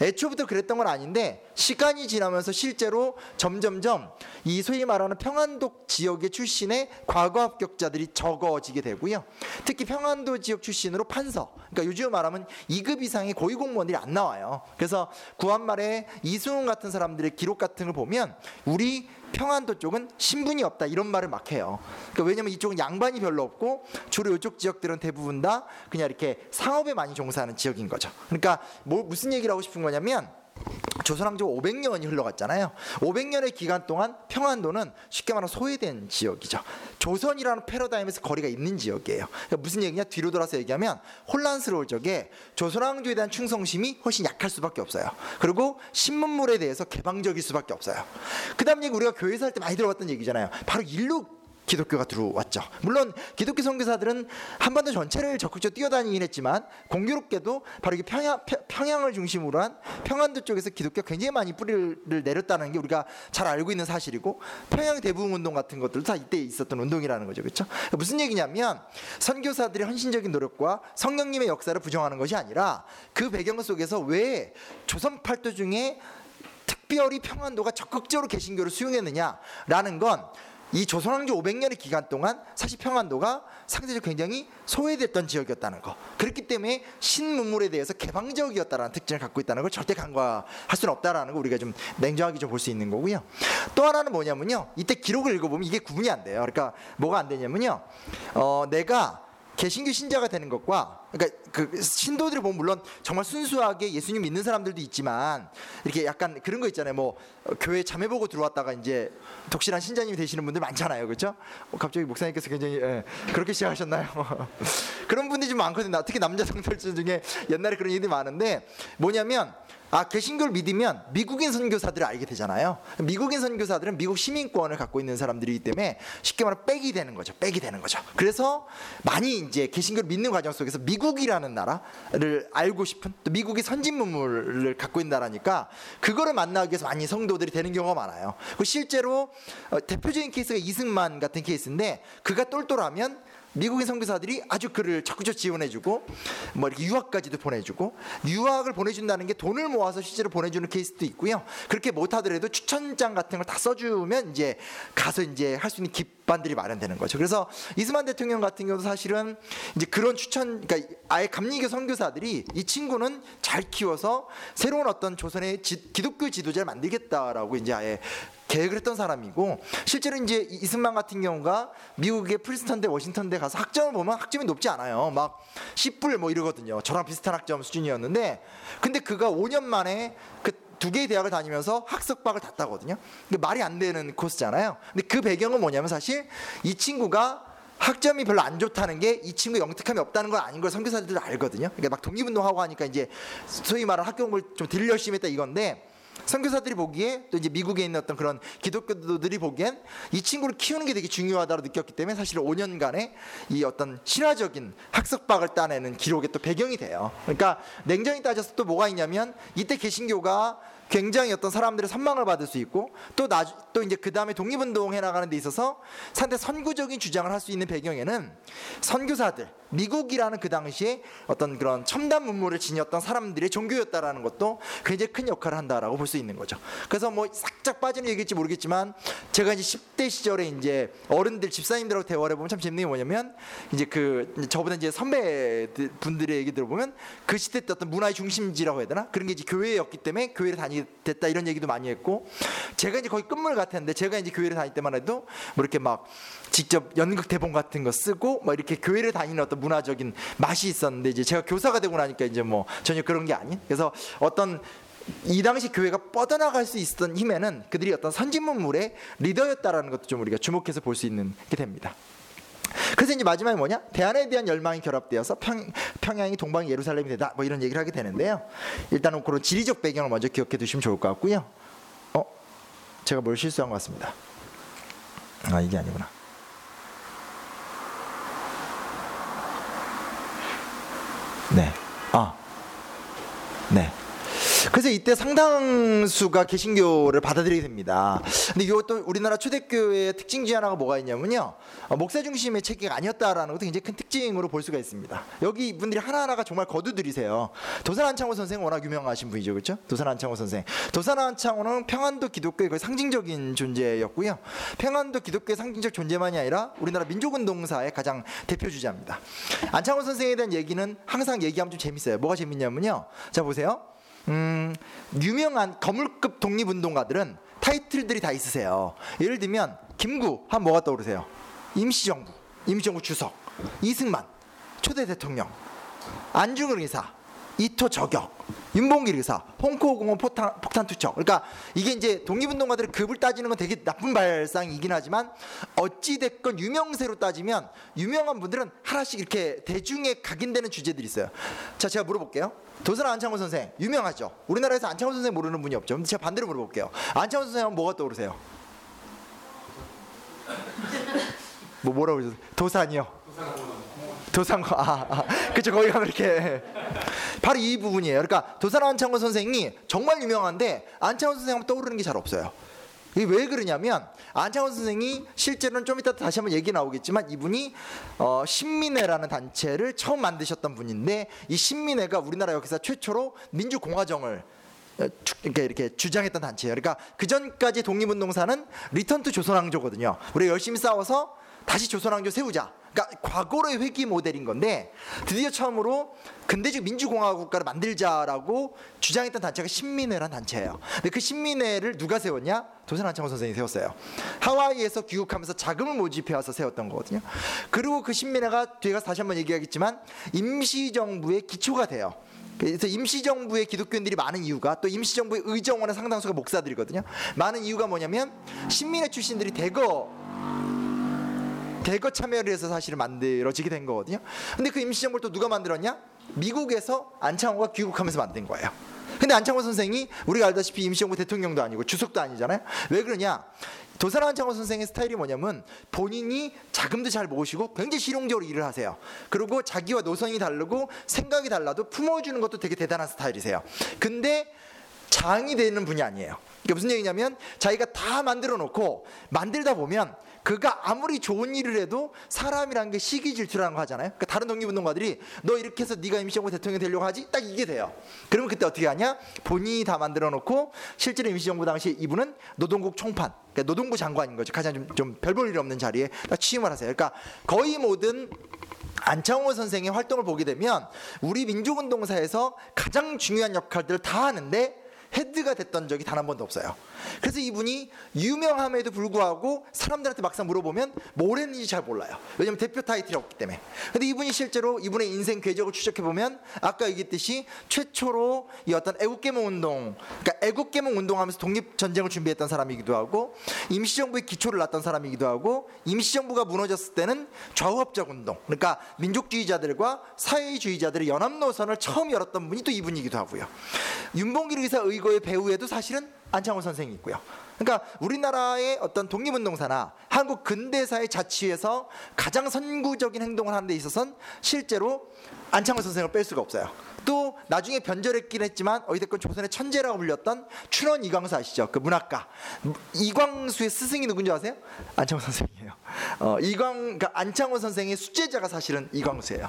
애초부터 그랬던 건 아닌데 시간이 지나면서 실제로 점점점 이 소위 말하는 평안도 지역의 출신의 과거 합격자들이 적어지게 되고요. 특히 평안도 지역 출신으로 판서, 그러니까 요즘 말하면 2급 이상의 고위 공무원들이 안 나와요. 그래서 구한말에 이승훈 같은 사람들의 기록 같은 걸 보면 우리 평안도 쪽은 신분이 없다 이런 말을 막 해요. 그러니까 왜냐면 이쪽은 양반이 별로 없고 주로 이쪽 지역들은 대부분 다 그냥 이렇게 상업에 많이 종사하는 지역인 거죠. 그러니까 뭐 무슨 얘기를 하고 싶은 거냐면 조선왕조 500년이 흘러갔잖아요. 500년의 기간 동안 평안도는 쉽게 말하면 소외된 지역이죠. 조선이라는 패러다임에서 거리가 있는 지역이에요. 그러니까 무슨 얘기냐? 뒤로 돌아서 얘기하면 혼란스러울 적에 조선왕조에 대한 충성심이 훨씬 약할 수밖에 없어요. 그리고 신문물에 대해서 개방적일 수밖에 없어요. 그다음 얘기 우리가 교회에서 할 때 많이 들어봤던 얘기잖아요. 바로 일로 기독교가 들어왔죠. 물론 기독교 선교사들은 한반도 전체를 적극적으로 뛰어다니긴 했지만 공교롭게도 바로 이 평양, 평양을 중심으로 한 평안도 쪽에서 기독교가 굉장히 많이 뿌리를 내렸다는 게 우리가 잘 알고 있는 사실이고 평양 대부흥 운동 같은 것들도 다 이때 있었던 운동이라는 거죠. 그렇죠? 무슨 얘기냐면 선교사들의 헌신적인 노력과 성령님의 역사를 부정하는 것이 아니라 그 배경 속에서 왜 조선 팔도 중에 특별히 평안도가 적극적으로 개신교를 수용했느냐라는 건 이 조선왕조 500년의 기간 동안 사실 평안도가 상대적으로 굉장히 소외됐던 지역이었다는 거. 그렇기 때문에 신문물에 대해서 개방적이었다는 특징을 갖고 있다는 걸 절대 간과할 수는 없다라는 거 우리가 좀 냉정하게 좀 볼 수 있는 거고요. 또 하나는 뭐냐면요. 이때 기록을 읽어보면 이게 구분이 안 돼요. 그러니까 뭐가 안 되냐면요. 어, 내가 개신교 신자가 되는 것과 그러니까 그 신도들을 보면 물론 정말 순수하게 예수님 믿는 사람들도 있지만 이렇게 약간 그런 거 있잖아요. 뭐 교회 자매 보고 들어왔다가 이제 독실한 신자님이 되시는 분들 많잖아요. 그렇죠? 어, 갑자기 목사님께서 굉장히 예, 그렇게 시작하셨나요? 그런 분들이 좀 많거든요. 특히 남자 성도들 중에 옛날에 그런 얘기들이 많은데 뭐냐면 아 개신교를 믿으면 미국인 선교사들을 알게 되잖아요. 미국인 선교사들은 미국 시민권을 갖고 있는 사람들이기 때문에 쉽게 말하면 백이 되는 거죠. 백이 되는 거죠. 그래서 많이 이제 개신교를 믿는 과정 속에서 미국이라는 나라를 알고 싶은 또 미국의 선진 문물을 갖고 있는 나라니까 그거를 만나기 위해서 많이 성도들이 되는 경우가 많아요. 그 실제로 어, 대표적인 케이스가 이승만 같은 케이스인데 그가 똘똘하면 미국인 선교사들이 아주 그를 적극적 지원해주고 뭐 이렇게 유학까지도 보내주고 유학을 보내준다는 게 돈을 모아서 실제로 보내주는 케이스도 있고요. 그렇게 못하더라도 추천장 같은 걸 다 써주면 이제 가서 이제 할 수 있는 기반들이 마련되는 거죠. 그래서 이스만 대통령 같은 경우도 사실은 이제 그런 추천, 그러니까 아예 감리교 선교사들이 이 친구는 잘 키워서 새로운 어떤 조선의 지, 기독교 지도자를 만들겠다라고 이제 아예 계획을 했던 사람이고 실제로 이제 이승만 같은 경우가 미국의 프린스턴 대 워싱턴 대 가서 학점을 보면 학점이 높지 않아요. 막 10불 뭐 이러거든요. 저랑 비슷한 학점 수준이었는데 근데 그가 5년 만에 그 두 개의 대학을 다니면서 학석박을 땄다거든요. 근데 말이 안 되는 코스잖아요. 근데 그 배경은 뭐냐면 사실 이 친구가 학점이 별로 안 좋다는 게 이 친구 영특함이 없다는 건 아닌 걸 선교사들도 알거든요. 그러니까 막 독립운동하고 하니까 이제 소위 말하는 학교 공부를 좀 덜 열심히 했다 이건데 선교사들이 보기에 또 이제 미국에 있는 어떤 그런 기독교들이 보기엔 이 친구를 키우는 게 되게 중요하다고 느꼈기 때문에 사실 5년간의 이 어떤 신화적인 학석박을 따내는 기록의 또 배경이 돼요. 그러니까 냉정히 따져서 또 뭐가 있냐면 이때 개신교가 굉장히 어떤 사람들의 선망을 받을 수 있고 또, 나, 또 이제 그 다음에 독립운동 해 나가는 데 있어서 상대 선구적인 주장을 할 수 있는 배경에는 선교사들 미국이라는 그 당시에 어떤 그런 첨단 문물을 지녔던 사람들의 종교였다라는 것도 굉장히 큰 역할을 한다라고 볼 수 있는 거죠. 그래서 뭐 살짝 빠지는 얘기일지 모르겠지만 제가 이제 10대 시절에 이제 어른들 집사님들하고 대화를 해보면 참 재밌는 게 뭐냐면 이제 그 저보다 이제 선배 분들의 얘기 들어보면 그 시대 때 어떤 문화의 중심지라고 해야 되나 그런 게 이제 교회였기 때문에 교회를 다니게 됐다 이런 얘기도 많이 했고 제가 이제 거의 끝물 같았는데 제가 이제 교회를 다닐 때만 해도 뭐 이렇게 막 직접 연극 대본 같은 거 쓰고 뭐 이렇게 교회를 다니는 어떤 문화적인 맛이 있었는데 이제 제가 교사가 되고 나니까 이제 뭐 전혀 그런 게 아닌 그래서 어떤 이 당시 교회가 뻗어나갈 수 있었던 힘에는 그들이 어떤 선진문물의 리더였다라는 것도 좀 우리가 주목해서 볼 수 있는 게 됩니다. 그래서 이제 마지막에 뭐냐? 대안에 대한 열망이 결합되어서 평, 평양이 동방 예루살렘이 되다. 뭐 이런 얘기를 하게 되는데요. 일단은 그런 지리적 배경을 먼저 기억해 두시면 좋을 것 같고요. 어, 제가 뭘 실수한 것 같습니다. 아 이게 아니구나. 네. 아. 네. 그래서 이때 상당수가 개신교를 받아들이게 됩니다. 근데 이것도 우리나라 초대교회의 특징 중 하나가 뭐가 있냐면요. 어, 목사 중심의 체계가 아니었다라는 것도 굉장히 큰 특징으로 볼 수가 있습니다. 여기 이분들이 하나하나가 정말 거두들이세요. 도산 안창호 선생 워낙 유명하신 분이죠. 그렇죠? 도산 안창호 선생. 도산 안창호는 평안도 기독교의 거의 상징적인 존재였고요. 평안도 기독교의 상징적 존재만이 아니라 우리나라 민족운동사의 가장 대표 주자입니다. 안창호 선생에 대한 얘기는 항상 얘기하면 좀 재밌어요. 뭐가 재밌냐면요. 자 보세요. 음, 유명한 거물급 독립운동가들은 타이틀들이 다 있으세요. 예를 들면 김구 하면 뭐가 떠오르세요? 임시정부, 임시정부 주석, 이승만, 초대 대통령, 안중근 의사, 이토 저격, 윤봉길 의사, 홍콩공원 폭탄, 폭탄 투척. 그러니까 이게 이제 독립운동가들의 급을 따지는 건 되게 나쁜 발상이긴 하지만 어찌 됐건 유명세로 따지면 유명한 분들은 하나씩 이렇게 대중에 각인되는 주제들이 있어요. 자, 제가 물어볼게요. 도선 안창호 선생 유명하죠. 우리나라에서 안창호 선생 모르는 분이 없죠. 근데 제가 반대로 물어볼게요. 안창호 선생은 뭐가 떠오르세요? 뭐 뭐라고 그러셨어요? 도산이요. 도산 거 아, 아 그쵸 거기 가면 이렇게 바로 이 부분이에요. 그러니까 도산 안창호 선생이 정말 유명한데 안창호 선생 하면 떠오르는 게 잘 없어요. 이게 왜 그러냐면 안창호 선생이 실제로는 좀 이따 다시 한번 얘기 나오겠지만 이분이 어, 신민회라는 단체를 처음 만드셨던 분인데 이 신민회가 우리나라 역사 최초로 민주공화정을 어, 이렇게 이렇게 주장했던 단체예요. 그러니까 그 전까지 독립운동사는 return to 조선왕조거든요. 우리 열심히 싸워서 다시 조선왕조 세우자. 그러니까 과거의 회귀 모델인 건데 드디어 처음으로 근대적 민주공화국 국가를 만들자라고 주장했던 단체가 신민회란 단체예요. 근데 그 신민회를 누가 세웠냐? 도산 안창호 선생이 세웠어요. 하와이에서 귀국하면서 자금을 모집해 와서 세웠던 거거든요. 그리고 그 신민회가 뒤에 가서 다시 한번 얘기하겠지만 임시정부의 기초가 돼요. 그래서 임시정부의 기독교인들이 많은 이유가 또 임시정부의 의정원의 상당수가 목사들이거든요. 많은 이유가 뭐냐면 신민회 출신들이 대거 대거 참여를 해서 사실은 만들어지게 된 거거든요. 근데 그 임시정부를 또 누가 만들었냐? 미국에서 안창호가 귀국하면서 만든 거예요. 근데 안창호 선생이 우리가 알다시피 임시정부 대통령도 아니고 주석도 아니잖아요. 왜 그러냐? 도사람 안창호 선생의 스타일이 뭐냐면 본인이 자금도 잘 모으시고 굉장히 실용적으로 일을 하세요. 그리고 자기와 노선이 다르고 생각이 달라도 품어주는 것도 되게 대단한 스타일이세요. 근데 장이 되는 분이 아니에요. 이게 무슨 얘기냐면 자기가 다 만들어 놓고 만들다 보면 그가 아무리 좋은 일을 해도 사람이라는 게 시기 질투라는 거 하잖아요. 그러니까 다른 독립운동가들이 너 이렇게 해서 네가 임시정부 대통령 되려고 하지? 딱 이게 돼요. 그러면 그때 어떻게 하냐? 본인이 다 만들어 놓고 실제로 임시정부 당시 이분은 노동국 총판, 그러니까 노동부 장관인 거죠. 가장 좀, 좀 별 볼 일 없는 자리에 딱 취임을 하세요. 그러니까 거의 모든 안창호 선생의 활동을 보게 되면 우리 민족운동사에서 가장 중요한 역할들을 다 하는데 헤드가 됐던 적이 단 한 번도 없어요. 그래서 이분이 유명함에도 불구하고 사람들한테 막상 물어보면 뭘 했는지 잘 몰라요. 왜냐면 대표 타이틀이 없기 때문에. 근데 이분이 실제로 이분의 인생 궤적을 추적해 보면 아까 얘기했듯이 최초로 이 어떤 애국개몽 운동, 그러니까 애국개몽 운동하면서 독립 전쟁을 준비했던 사람이기도 하고 임시정부의 기초를 놨던 사람이기도 하고 임시정부가 무너졌을 때는 좌우합작 운동, 그러니까 민족주의자들과 사회주의자들의 연합 노선을 처음 열었던 분이 또 이분이기도 하고요. 윤봉길 의사 의 거의 배후에도 사실은 안창호 선생이 있고요. 그러니까 우리나라의 어떤 독립운동사나 한국 근대사의 자치에서 가장 선구적인 행동을 하는 데 있어서는 실제로 안창호 선생을 뺄 수가 없어요. 또 나중에 변절했긴 했지만 어찌됐건 조선의 천재라고 불렸던 춘원 이광수 아시죠? 그 문학가 이광수의 스승이 누군지 아세요? 안창호 선생이에요. 어, 이광 그러니까 안창호 선생의 수제자가 사실은 이광수예요.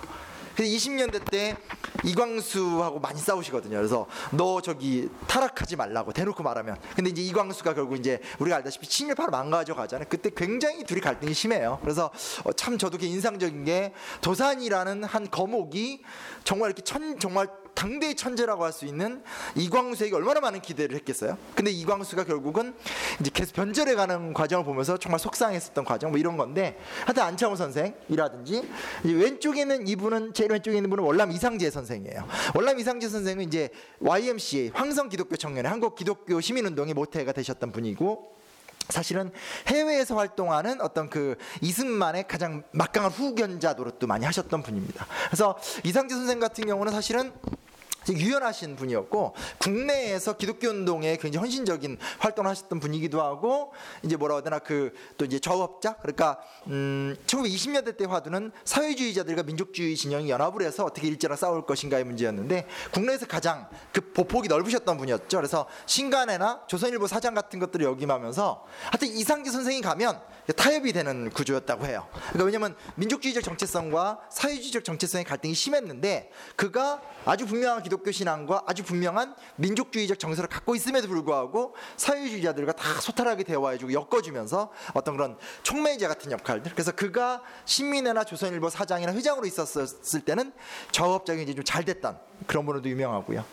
그래서 20년대 때 이광수하고 많이 싸우시거든요. 그래서 너 저기 타락하지 말라고 대놓고 말하면. 근데 이제 이광수가 결국 이제 우리가 알다시피 친일파로 망가져 가잖아요. 그때 굉장히 둘이 갈등이 심해요. 그래서 어, 참 저도 인상적인 게 도산이라는 한 거목이 정말 이렇게 천 정말 당대의 천재라고 할 수 있는 이광수에게 얼마나 많은 기대를 했겠어요. 근데 이광수가 결국은 이제 계속 변절해 가는 과정을 보면서 정말 속상했었던 과정 뭐 이런 건데 하여튼 안창호 선생이라든지 왼쪽에 있는 이분은 제일 왼쪽에 있는 분은 월남 이상재 선생이에요. 월남 이상재 선생은 이제 YMCA 황성 기독교 청년회 한국 기독교 시민운동의 모태가 되셨던 분이고 사실은 해외에서 활동하는 어떤 그 이승만의 가장 막강한 후견자 노릇도 많이 하셨던 분입니다. 그래서 이상재 선생 같은 경우는 사실은 유연하신 분이었고 국내에서 기독교 운동에 굉장히 헌신적인 활동을 하셨던 분이기도 하고 이제 뭐라고 해야 되나 그 또 이제 좌우업자 그러니까 음 1920년대 때 화두는 사회주의자들과 민족주의 진영이 연합을 해서 어떻게 일제랑 싸울 것인가의 문제였는데 국내에서 가장 그 보폭이 넓으셨던 분이었죠. 그래서 신간회나 조선일보 사장 같은 것들을 역임하면서 하여튼 이상기 선생이 가면 타협이 되는 구조였다고 해요. 그러니까 왜냐하면 민족주의적 정체성과 사회주의적 정체성의 갈등이 심했는데 그가 아주 분명한 기독교 신앙과 아주 분명한 민족주의적 정서를 갖고 있음에도 불구하고 사회주의자들과 다 소탈하게 대화해주고 엮어주면서 어떤 그런 촉매제 같은 역할들. 그래서 그가 신민회나 조선일보 사장이나 회장으로 있었을 때는 저업적인 이제 좀 잘 됐던 그런 분으로도 유명하고요.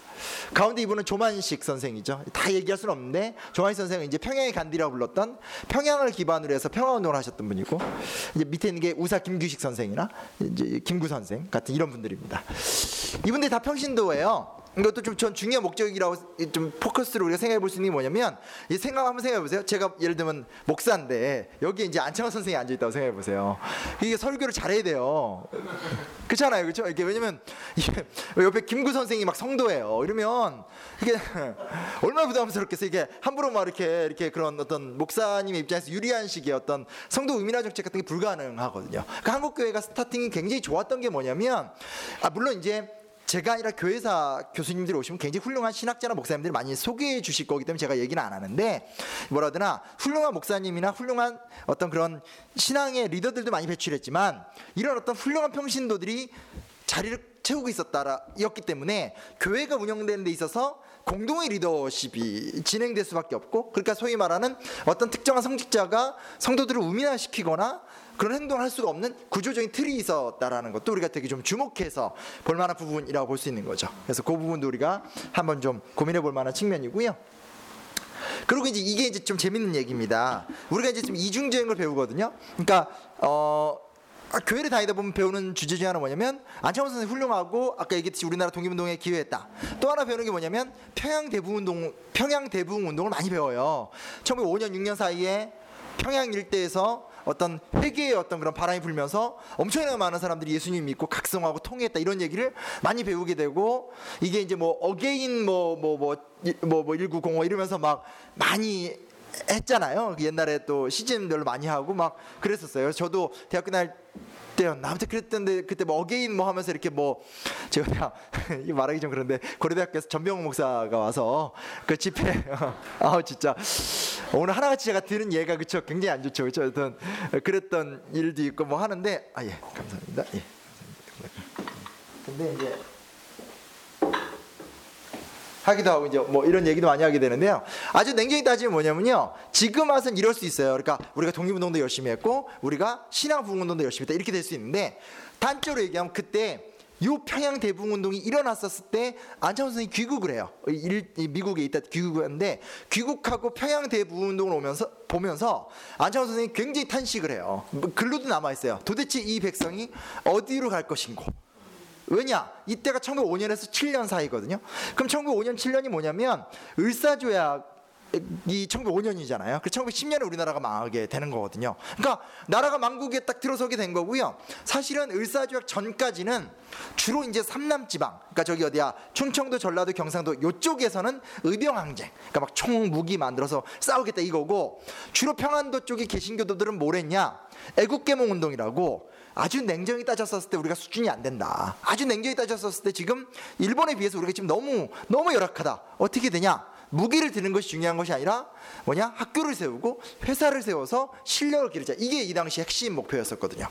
가운데 이분은 조만식 선생이죠. 다 얘기할 수는 없는데 조만식 선생은 이제 평양의 간디라고 불렀던 평양을 기반으로 해서 평화운동을 하셨던 분이고 이제 밑에 있는 게 우사 김규식 선생이나 이제 김구 선생 같은 이런 분들입니다. 이분들 다 평신도예요. 이것도 좀 전 중요한 목적이라고 좀 포커스로 우리가 생각해 볼 수 있는 게 뭐냐면 이 생각 한번 생각해 보세요. 제가 예를 들면 목사인데 여기 이제 안창호 선생이 앉아 있다고 생각해 보세요. 이게 설교를 잘해야 돼요. 그렇잖아요, 그렇죠? 이게 왜냐면 옆에 김구 선생이 막 성도예요. 이러면 이게 얼마나 부담스럽겠어요. 이게 함부로 막 이렇게 이렇게 그런 어떤 목사님의 입장에서 유리한 식의 어떤 성도 의미나 정책 같은 게 불가능하거든요. 그러니까 한국 교회가 스타팅이 굉장히 좋았던 게 뭐냐면 아 물론 이제 제가 아니라 교회사 교수님들이 오시면 굉장히 훌륭한 신학자나 목사님들이 많이 소개해 주실 거기 때문에 제가 얘기는 안 하는데 뭐라 하더나? 훌륭한 목사님이나 훌륭한 어떤 그런 신앙의 리더들도 많이 배출했지만 이런 어떤 훌륭한 평신도들이 자리를 채우고 있었다였기 때문에 교회가 운영되는 데 있어서 공동의 리더십이 진행될 수밖에 없고 그러니까 소위 말하는 어떤 특정한 성직자가 성도들을 우민화시키거나 그런 행동을 할 수가 없는 구조적인 틀이 있었다라는 것도 우리가 되게 좀 주목해서 볼 만한 부분이라고 볼 수 있는 거죠. 그래서 그 부분도 우리가 한번 좀 고민해 볼 만한 측면이고요. 그리고 이제 이게 이제 좀 재밌는 얘기입니다. 우리가 이제 좀 이중적인 배우거든요. 그러니까 어 아, 교회를 다니다 보면 배우는 주제 중에 하나 뭐냐면 안창호 선생 훌륭하고 아까 얘기했듯이 우리나라 독립운동에 기여했다. 또 하나 배우는 게 뭐냐면 평양 대부운동 평양 대부운동을 많이 배워요. 1905년 6년 사이에 평양 일대에서 어떤 회개의 어떤 그런 바람이 불면서 엄청나게 많은 사람들이 예수님 믿고 각성하고 통했다 이런 얘기를 많이 배우게 되고 이게 이제 뭐 again 뭐 뭐 뭐 뭐뭐 1905 이러면서 막 많이 했잖아요. 그 옛날에 또 시즌별로 많이 하고 막 그랬었어요. 저도 대학교 다닐 때였나? 아무튼 그랬던데 그때 뭐 again 뭐 하면서 이렇게 뭐 제가 그냥 이 말하기 좀 그런데 고려대학교에서 전병욱 목사가 와서 그 집회 아 진짜. 오늘 하나같이 제가 들은 예가 그쵸? 굉장히 안 좋죠. 그쵸? 하여튼 그랬던 일도 있고 뭐 하는데 아 예. 감사합니다. 예. 감사합니다. 근데 이제 하기도 하고 이제 뭐 이런 얘기도 많이 하게 되는데요. 아주 냉정히 따지면 뭐냐면요. 지금 와서는 이럴 수 있어요. 그러니까 우리가 독립운동도 열심히 했고 우리가 신앙 부흥운동도 열심히 했다 이렇게 될 수 있는데 단적으로 얘기하면 그때 요 평양 대붕운동이 일어났었을 때 안창호 선생이 귀국을 해요. 일, 이 미국에 있다 귀국을 했는데 귀국하고 평양 대붕운동을 오면서 보면서 안창호 선생이 굉장히 탄식을 해요. 뭐 글로도 남아 있어요. 도대체 이 백성이 어디로 갈 것인고. 왜냐? 이때가 1905년에서 7년 사이거든요. 그럼 1905년 7년이 뭐냐면 을사조약 이 1905년이잖아요. 그 1910년에 우리나라가 망하게 되는 거거든요. 그러니까 나라가 망국에 딱 들어서게 된 거고요. 사실은 을사조약 전까지는 주로 이제 삼남 지방, 그러니까 저기 어디야 충청도, 전라도, 경상도 요쪽에서는 의병 항쟁, 그러니까 막 총 무기 만들어서 싸우겠다 이거고 주로 평안도 쪽의 개신교도들은 뭐랬냐? 애국계몽 운동이라고 아주 냉정히 따졌었을 때 우리가 수준이 안 된다. 아주 냉정히 따졌었을 때 지금 일본에 비해서 우리가 지금 너무 너무 열악하다. 어떻게 되냐? 무기를 드는 것이 중요한 것이 아니라 뭐냐? 학교를 세우고 회사를 세워서 실력을 기르자. 이게 이 당시 핵심 목표였었거든요.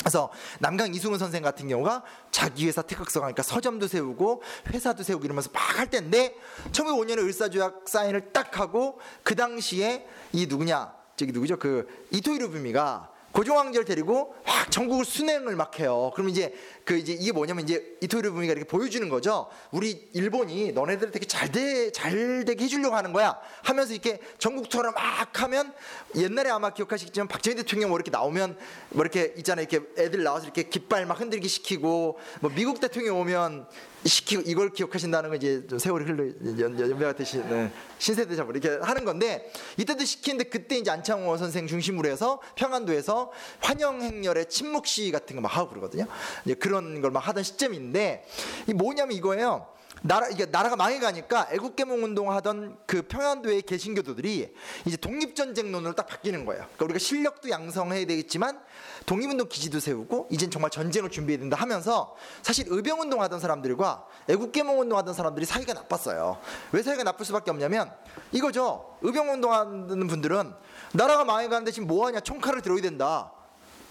그래서 남강 이승훈 선생 같은 경우가 자기 회사 특허서 가니까 서점도 세우고 회사도 세우고 이러면서 막 할 때인데 1905년에 을사조약 사인을 딱 하고 그 당시에 이 누구냐 저기 누구죠 그 이토이루부미가 고종왕제를 데리고 막 전국을 순행을 막 해요. 그럼 이제 그 이제 이게 뭐냐면 이제 이토리 부미가 이렇게 보여주는 거죠. 우리 일본이 너네들 되게 잘돼 잘 되게 해주려고 하는 거야. 하면서 이렇게 전국 투어를 막 하면 옛날에 아마 기억하시겠지만 박정희 대통령 뭐 이렇게 나오면 뭐 이렇게 있잖아요. 이렇게 애들 나와서 이렇게 깃발 막 흔들기 시키고 뭐 미국 대통령 오면 시키고 이걸 기억하신다는 건 이제 좀 세월이 흘러 연, 연배가 되신 네. 신세대 잡으 이렇게 하는 건데 이때도 시키는데 그때 이제 안창호 선생 중심으로 해서 평안도에서 환영 행렬의 침묵 시 같은 거 막 하고 그러거든요. 이제 그런 걸 막 하던 시점인데 이 뭐냐면 이거예요. 나라 이게 나라가 망해가니까 애국개몽 운동하던 그 평안도의 개신교도들이 이제 독립전쟁론으로 딱 바뀌는 거예요. 그러니까 우리가 실력도 양성해야 되겠지만 독립운동 기지도 세우고 이젠 정말 전쟁을 준비해야 된다 하면서 사실 의병운동 하던 사람들과 애국개몽 운동하던 사람들이 사이가 나빴어요. 왜 사이가 나쁠 수밖에 없냐면 이거죠. 의병운동 하는 분들은 나라가 망해가는데 지금 뭐하냐 총칼을 들어야 된다.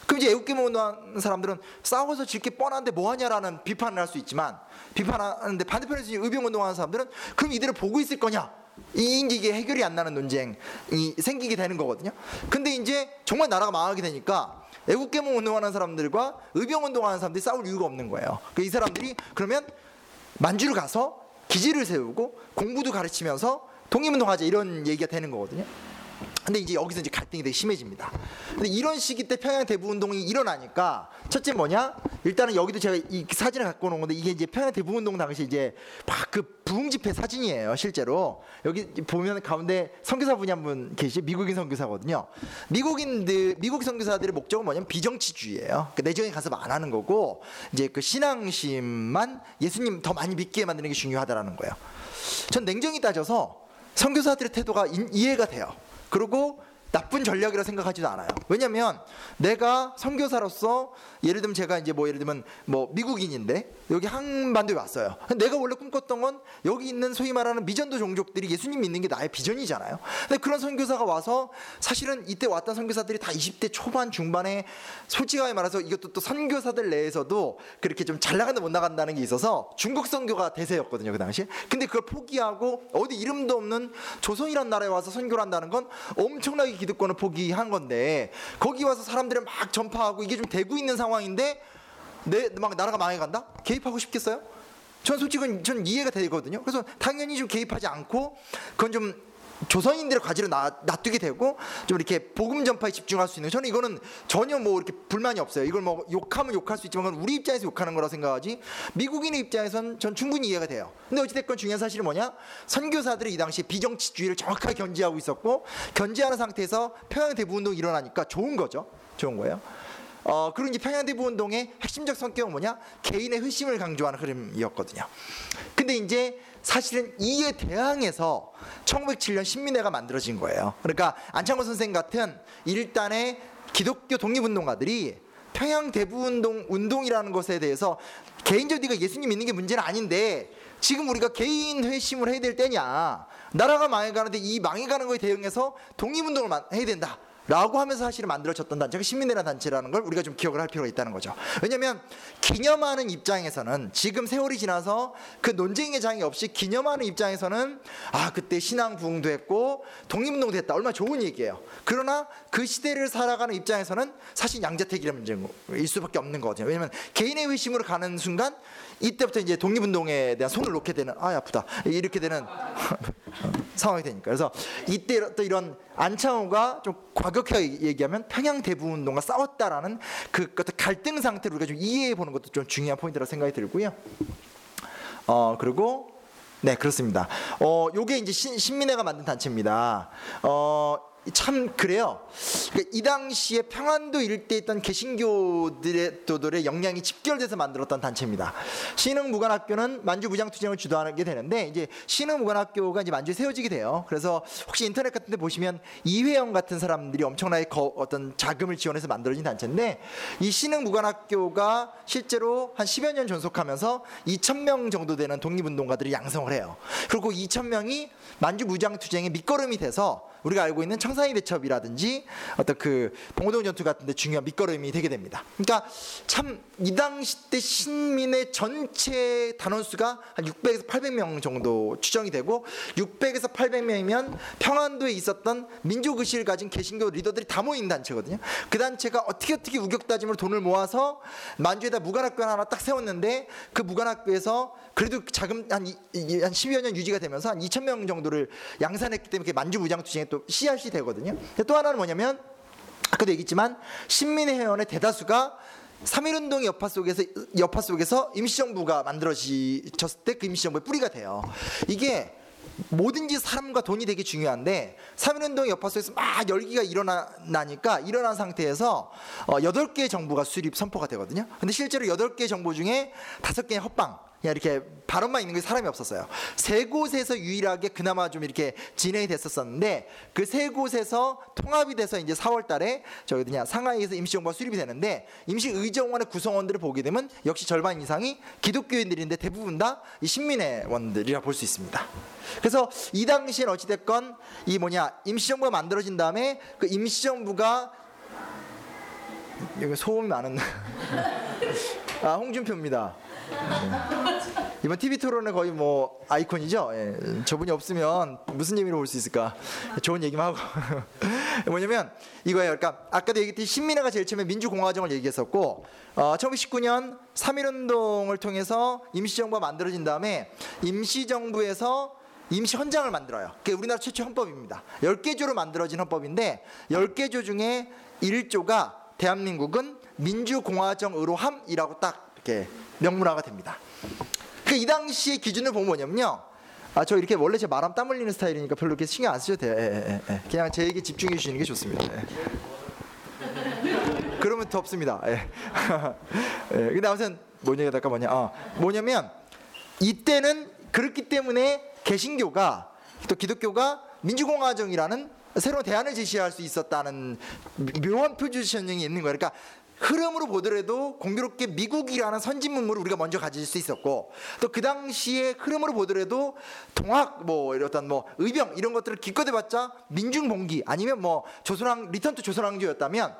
그럼 이제 애국개몽 운동하는 사람들은 싸워서 질 게 뻔한데 뭐하냐라는 비판을 할 수 있지만 비판하는데 반대편에서 의병 운동하는 사람들은 그럼 이들을 보고 있을 거냐? 이 이게 해결이 안 나는 논쟁이 생기게 되는 거거든요. 근데 이제 정말 나라가 망하게 되니까 애국개몽 운동하는 사람들과 의병 운동하는 사람들이 싸울 이유가 없는 거예요. 그이 사람들이 그러면 만주를 가서 기지를 세우고 공부도 가르치면서 독립운동하자 이런 얘기가 되는 거거든요. 근데 이제 여기서 이제 갈등이 되게 심해집니다. 근데 이런 시기 때 평양 대부 운동이 일어나니까 첫째 뭐냐? 일단은 여기도 제가 이 사진을 갖고 온 건데 이게 이제 평양 대부 운동 당시 이제 막 그 부흥 집회 사진이에요, 실제로. 여기 보면 가운데 선교사 분이 한 분 계시 미국인 선교사거든요. 미국인들 미국 선교사들의 목적은 뭐냐면 비정치주의예요. 그 내정에 가서 안 하는 거고 이제 그 신앙심만 예수님 더 많이 믿게 만드는 게 중요하다라는 거예요. 전 냉정히 따져서 선교사들의 태도가 인- 이해가 돼요. 그리고 나쁜 전략이라 생각하지도 않아요. 왜냐하면 내가 선교사로서 예를 들면 제가 이제 뭐 예를 들면 뭐 미국인인데 여기 한반도에 왔어요. 내가 원래 꿈꿨던 건 여기 있는 소위 말하는 미전도 종족들이 예수님 믿는 게 나의 비전이잖아요. 근데 그런 선교사가 와서 사실은 이때 왔던 선교사들이 다 20대 초반 중반에 솔직하게 말해서 이것도 또 선교사들 내에서도 그렇게 좀 잘 나간다 못 나간다는 게 있어서 중국 선교가 대세였거든요 그 당시에. 근데 그걸 포기하고 어디 이름도 없는 조선이란 나라에 와서 선교를 한다는 건 엄청나게 기득권을 포기한 건데 거기 와서 사람들을 막 전파하고 이게 좀 되고 있는 상황 인데 내 막 나라가 망해간다? 개입하고 싶겠어요? 전 솔직히 전 이해가 되거든요. 그래서 당연히 좀 개입하지 않고 그건 좀 조선인들의 과제로 놔, 놔두게 되고 좀 이렇게 복음 전파에 집중할 수 있는 저는 이거는 전혀 뭐 이렇게 불만이 없어요. 이걸 뭐 욕하면 욕할 수 있지만 우리 입장에서 욕하는 거라 생각하지 미국인의 입장에선 전 충분히 이해가 돼요. 근데 어찌됐건 중요한 사실은 뭐냐? 선교사들이 이 당시에 비정치주의를 정확하게 견지하고 있었고 견지하는 상태에서 평양 대부 운동이 일어나니까 좋은 거죠. 좋은 거예요. 어, 그리고 이제 평양대부 운동의 핵심적 성격은 뭐냐? 개인의 회심을 강조하는 흐름이었거든요. 근데 이제 사실은 이에 대항해서 1907년 신민회가 만들어진 거예요. 그러니까 안창호 선생 같은 일단의 기독교 독립운동가들이 평양 대부운동 운동이라는 것에 대해서 개인적으로 네가 예수님 믿는 게 문제는 아닌데 지금 우리가 개인 회심을 해야 될 때냐 나라가 망해가는데 이 망해가는 거에 대응해서 독립운동을 만- 해야 된다 라고 하면서 사실은 만들어졌던 단체가 신민대라는 단체라는 걸 우리가 좀 기억을 할 필요가 있다는 거죠. 왜냐하면 기념하는 입장에서는 지금 세월이 지나서 그 논쟁의 장이 없이 기념하는 입장에서는 아 그때 신앙 부흥도 했고 독립운동도 했다 얼마나 좋은 얘기예요. 그러나 그 시대를 살아가는 입장에서는 사실 양자택일의 문제일 수밖에 없는 거거든요. 왜냐하면 개인의 회심으로 가는 순간 이때부터 이제 독립운동에 대한 손을 놓게 되는 아 아프다 이렇게 되는 상황이 되니까 그래서 이때 또 이런 안창호가 좀 과 격하게 얘기하면 평양 대부운동과 싸웠다라는 그 갈등 상태를 우리가 좀 이해해 보는 것도 좀 중요한 포인트라 생각이 들고요. 어 그리고 네 그렇습니다. 어 요게 이제 신, 신민회가 만든 단체입니다. 어. 참 그래요. 그러니까 이 당시에 평안도 일대에 있던 개신교들의 도들의 역량이 집결돼서 만들었던 단체입니다. 신흥 무관학교는 만주 무장 투쟁을 주도하게 되는데 이제 신흥 무관학교가 이제 만주에 세워지게 돼요. 그래서 혹시 인터넷 같은 데 보시면 이회영 같은 사람들이 엄청나게 거, 어떤 자금을 지원해서 만들어진 단체인데 이 신흥 무관학교가 실제로 한 10여 년 존속하면서 2천 명 정도 되는 독립운동가들이 양성을 해요. 그리고 2천 명이 만주 무장 투쟁의 밑거름이 돼서 우리가 알고 있는 청산리 대첩이라든지 어떤 그 봉오동 전투 같은 데 중요한 밑거름이 되게 됩니다. 그러니까 참 이 당시 때 신민의 전체 단원수가 한 600에서 800명 정도 추정이 되고 600에서 800명이면 평안도에 있었던 민족 의식을 가진 개신교 리더들이 다 모인 단체거든요. 그 단체가 어떻게 어떻게 우격다짐으로 돈을 모아서 만주에다 무관학교 하나 딱 세웠는데 그 무관학교에서 그래도 자금 한, 한 10여 년 유지가 되면서 한 2천 명 정도를 양산했기 때문에 그게 만주 무장투쟁의 또 씨앗이 되거든요. 또 하나는 뭐냐면 아까도 얘기했지만 신민의 회원의 대다수가 3.1운동의 여파 속에서 여파 속에서 임시정부가 만들어졌을 때 그 임시정부의 뿌리가 돼요. 이게 뭐든지 사람과 돈이 되게 중요한데 3.1운동의 여파 속에서 막 열기가 일어나니까 일어난 상태에서 어, 8개의 정부가 수립 선포가 되거든요. 근데 실제로 8개의 정부 중에 5개의 헛방 그냥 이렇게 발언만 있는 게 사람이 없었어요. 세 곳에서 유일하게 그나마 좀 이렇게 진행이 됐었었는데 그 세 곳에서 통합이 돼서 이제 4월 달에 저기 어디냐 상하이에서 임시정부가 수립이 되는데 임시의정원의 구성원들을 보게 되면 역시 절반 이상이 기독교인들인데 대부분 다 이 신민회원들이라 볼 수 있습니다. 그래서 이 당시엔 어찌됐건 이 뭐냐 임시정부가 만들어진 다음에 그 임시정부가 여기 소음이 많은 아 홍준표입니다. 이번 TV 토론의 거의 뭐 아이콘이죠. 예, 저분이 없으면 무슨 재미로 볼수 있을까? 좋은 얘기만 하고 뭐냐면 이거예요. 그러니까 아까도 얘기했듯이 신민회가 제일 처음에 민주공화정을 얘기했었고 어, 1919년 3.1운동을 통해서 임시정부가 만들어진 다음에 임시정부에서 임시 헌장을 만들어요. 그게 우리나라 최초 헌법입니다. 10개 조로 만들어진 헌법인데 10개 조 중에 1조가 대한민국은 민주공화정으로 함이라고 딱 이렇게 명문화가 됩니다. 그이 당시의 기준을 보면 뭐냐면요. 아 저 이렇게 원래 제 말하면 땀 흘리는 스타일이니까 별로 이렇게 신경 안 쓰셔도 돼요. 예, 예, 예. 그냥 제 얘기 집중해 주시는 게 좋습니다. 예. 그러면 덥습니다. 예. 예. 근데 아무튼 뭔 얘기가 할까 뭐냐. 어, 뭐냐면 이때는 그렇기 때문에 개신교가 또 기독교가 민주공화정이라는 새로운 대안을 제시할 수 있었다는 묘한 포지셔닝이 있는 거예요. 그러니까 흐름으로 보더라도 공교롭게 미국이라는 선진 문물을 우리가 먼저 가질 수 있었고 또 그 당시에 흐름으로 보더라도 동학 뭐 이런 뭐 의병 이런 것들을 기껏 해봤자 민중봉기 아니면 뭐 조선왕 return to 조선왕조였다면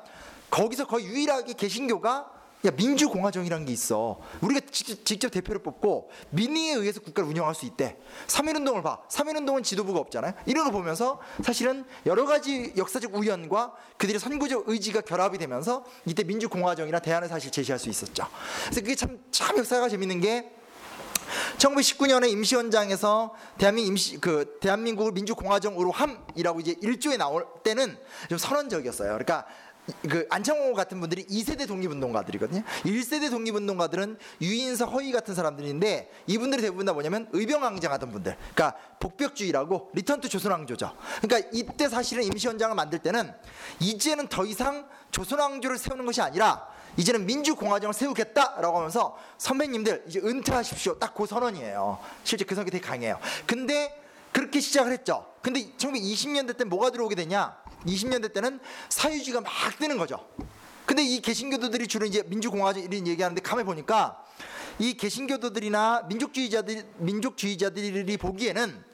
거기서 거의 유일하게 개신교가 야 민주공화정이라는 게 있어. 우리가 직접, 직접 대표를 뽑고 민의에 의해서 국가를 운영할 수 있대. 3.1운동을 봐. 3.1운동은 지도부가 없잖아요. 이런 걸 보면서 사실은 여러 가지 역사적 우연과 그들의 선구적 의지가 결합이 되면서 이때 민주공화정이나 대안을 사실 제시할 수 있었죠. 그래서 그게 참, 참 역사가 재밌는 게 1919년에 임시원장에서 대한민국 임시 그 대한민국을 민주공화정으로 함이라고 이제 일조에 나올 때는 좀 선언적이었어요. 그러니까 그 안창호 같은 분들이 2세대 독립운동가들이거든요. 1세대 독립운동가들은 유인석, 허위 같은 사람들인데 이분들이 대부분 다 뭐냐면 의병항쟁하던 분들. 그러니까 복벽주의라고 return to 조선왕조죠. 그러니까 이때 사실은 임시헌장을 만들 때는 이제는 더 이상 조선왕조를 세우는 것이 아니라 이제는 민주공화정을 세우겠다라고 하면서 선배님들 이제 은퇴하십시오. 딱 그 선언이에요. 실제 그 성격이 되게 강해요. 근데 그렇게 시작을 했죠. 근데 1920년대 때 뭐가 들어오게 되냐? 20년대 때는 사회주의가 막 뜨는 거죠. 근데 이 개신교도들이 주로 이제 민주공화정 이런 얘기하는데 가만 보니까 이 개신교도들이나 민족주의자들 민족주의자들이 보기에는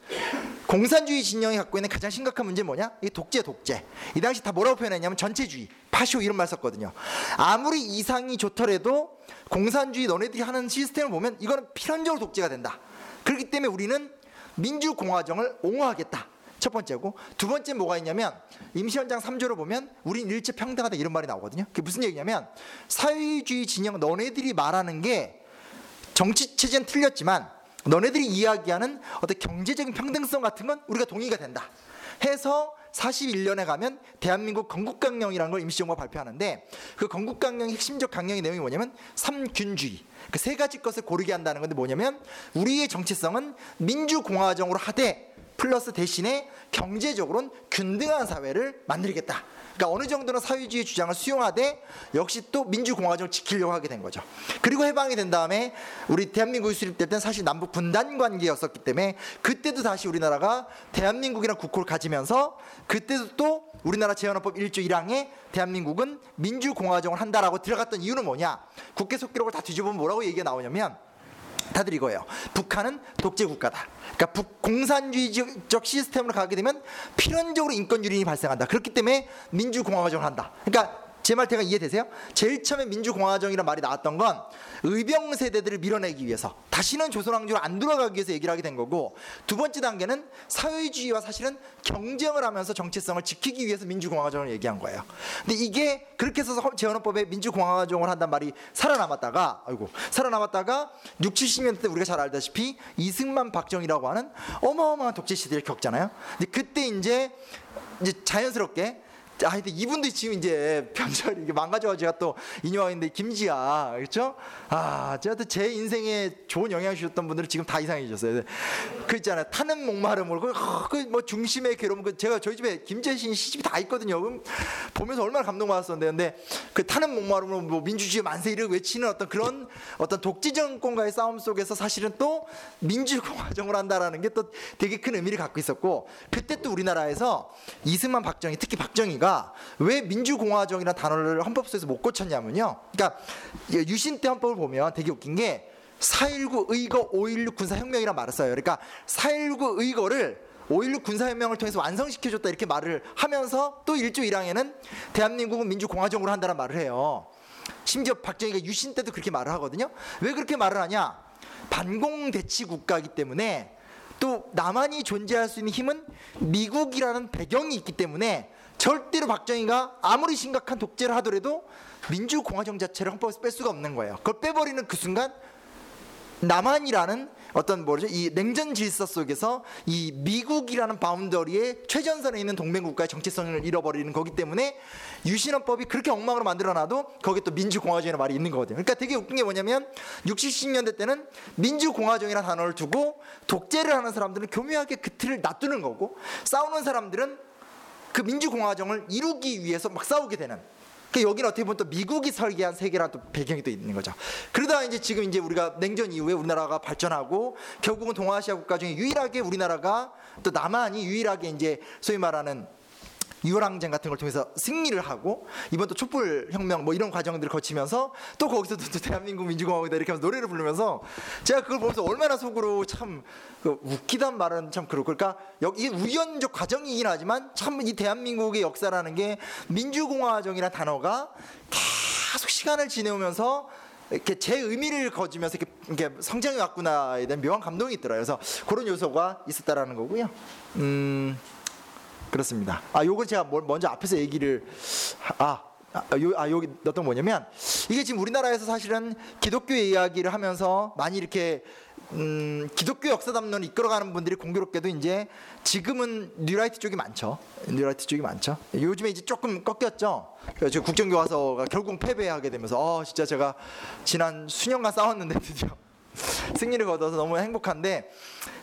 공산주의 진영이 갖고 있는 가장 심각한 문제는 뭐냐? 이 독재, 독재. 이 당시 다 뭐라고 표현했냐면 전체주의, 파쇼 이런 말 썼거든요. 아무리 이상이 좋더라도 공산주의 너네들이 하는 시스템을 보면 이거는 필연적으로 독재가 된다. 그렇기 때문에 우리는 민주공화정을 옹호하겠다. 첫 번째고 두 번째 뭐가 있냐면 임시원장 3조를 보면 우린 일제 평등하다 이런 말이 나오거든요. 그게 무슨 얘기냐면 사회주의 진영 너네들이 말하는 게 정치 체제는 틀렸지만 너네들이 이야기하는 어떤 경제적인 평등성 같은 건 우리가 동의가 된다. 해서 41년에 가면 대한민국 건국강령이라는 걸 임시정부가 발표하는데 그 건국강령의 핵심적 강령의 내용이 뭐냐면 삼균주의 그 세 가지 것을 고르게 한다는 건데 뭐냐면 우리의 정체성은 민주공화정으로 하되 플러스 대신에 경제적으로는 균등한 사회를 만들겠다. 그러니까 어느 정도는 사회주의 주장을 수용하되 역시 또 민주공화정을 지키려고 하게 된 거죠. 그리고 해방이 된 다음에 우리 대한민국이 수립될 때는 사실 남북 분단 관계였었기 때문에 그때도 다시 우리나라가 대한민국이란 국호를 가지면서 그때도 또 우리나라 재헌헌법 1조 1항에 대한민국은 민주공화정을 한다라고 들어갔던 이유는 뭐냐? 국회 속기록을 다 뒤져보면 뭐라고 얘기가 나오냐면 다들 이거예요. 북한은 독재 국가다. 그러니까 북 공산주의적 시스템으로 가게 되면 필연적으로 인권 유린이 발생한다. 그렇기 때문에 민주공화정을 한다. 그러니까 제말 대가 이해되세요? 제일 처음에 민주공화정이라는 말이 나왔던 건 의병 세대들을 밀어내기 위해서 다시는 조선왕조로 안 돌아가기 위해서 얘기를 하게 된 거고 두 번째 단계는 사회주의와 사실은 경쟁을 하면서 정체성을 지키기 위해서 민주공화정을 얘기한 거예요. 근데 이게 그렇게 해서 재헌헌법에 민주공화정을 한단 말이 살아남았다가 아이고 살아남았다가 6, 70년대 때 우리가 잘 알다시피 이승만 박정희라고 하는 어마어마한 독재 시대를 겪잖아요. 근데 그때 이제 이제 자연스럽게 아, 근데 이분도 지금 이제 편절 이게 망가져가 제가 또 인용하는데 김지아 그렇죠? 아, 제가 또제 인생에 좋은 영향을 주셨던 분들은 지금 다 이상해졌어요. 그 있잖아요, 타는 목마름을 그뭐 중심의 괴로움 그 제가 저희 집에 김재신 시집이 다 있거든요. 그럼 보면서 얼마나 감동받았었는데, 근데 그 타는 목마름으로 뭐 민주주의 만세 이를 외치는 어떤 그런 어떤 독재 정권과의 싸움 속에서 사실은 또 민주공화정을 한다라는 게 또 되게 큰 의미를 갖고 있었고 그때 또 우리나라에서 이승만 박정희 특히 박정희가 왜 민주공화정이라는 단어를 헌법소에서 못 고쳤냐면요. 그러니까 유신 때 헌법을 보면 되게 웃긴 게 4.19 의거 5.16 군사혁명이란 말을 써요. 그러니까 4.19 의거를 5.16 군사혁명을 통해서 완성시켜줬다 이렇게 말을 하면서 또 1조 1항에는 대한민국은 민주공화정으로 한다는 말을 해요. 심지어 박정희가 유신 때도 그렇게 말을 하거든요. 왜 그렇게 말을 하냐? 반공대치 국가이기 때문에 또 남한이 존재할 수 있는 힘은 미국이라는 배경이 있기 때문에 절대로 박정희가 아무리 심각한 독재를 하더라도 민주공화정 자체를 헌법에서 뺄 수가 없는 거예요. 그걸 빼버리는 그 순간 남한이라는 어떤 뭐죠? 이 냉전 질서 속에서 이 미국이라는 바운더리에 최전선에 있는 동맹국가의 정체성을 잃어버리는 거기 때문에 유신헌법이 그렇게 엉망으로 만들어놔도 거기 또 민주공화정이라는 말이 있는 거거든요. 그러니까 되게 웃긴 게 뭐냐면 60, 70년대 때는 민주공화정이라는 단어를 두고 독재를 하는 사람들은 교묘하게 그 틀을 놔두는 거고 싸우는 사람들은 그 민주공화정을 이루기 위해서 막 싸우게 되는 그 여기는 어떻게 보면 또 미국이 설계한 세계라는 또 배경이 또 있는 거죠. 그러다 이제 지금 이제 우리가 냉전 이후에 우리나라가 발전하고 결국은 동아시아 국가 중에 유일하게 우리나라가 또 남한이 유일하게 이제 소위 말하는 유월항쟁 같은 걸 통해서 승리를 하고 이번 또 촛불 혁명 뭐 이런 과정들을 거치면서 또 거기서 또 대한민국 민주공화국이다 이렇게 하면서 노래를 부르면서 제가 그걸 보면서 얼마나 속으로 참 그 웃기단 말은 참 그렇고 그러니까 여기 우연적 과정이긴 하지만 참 이 대한민국의 역사라는 게 민주공화정이라는 단어가 계속 시간을 지내오면서 이렇게 제 의미를 거주면서 이렇게, 이렇게 성장해 왔구나에 대한 묘한 감동이 있더라고요. 그래서 그런 요소가 있었다라는 거고요. 음. 그렇습니다. 아, 요걸 제가 먼저 앞에서 얘기를 아, 아, 요, 아 여기 어떤 뭐냐면 이게 지금 우리나라에서 사실은 기독교 이야기를 하면서 많이 이렇게 음, 기독교 역사 담론을 이끌어가는 분들이 공교롭게도 이제 지금은 뉴라이트 쪽이 많죠. 뉴라이트 쪽이 많죠. 요즘에 이제 조금 꺾였죠. 그래서 국정교과서가 결국 패배하게 되면서 어 진짜 제가 지난 수년간 싸웠는데 드디어 승리를 거둬서 너무 행복한데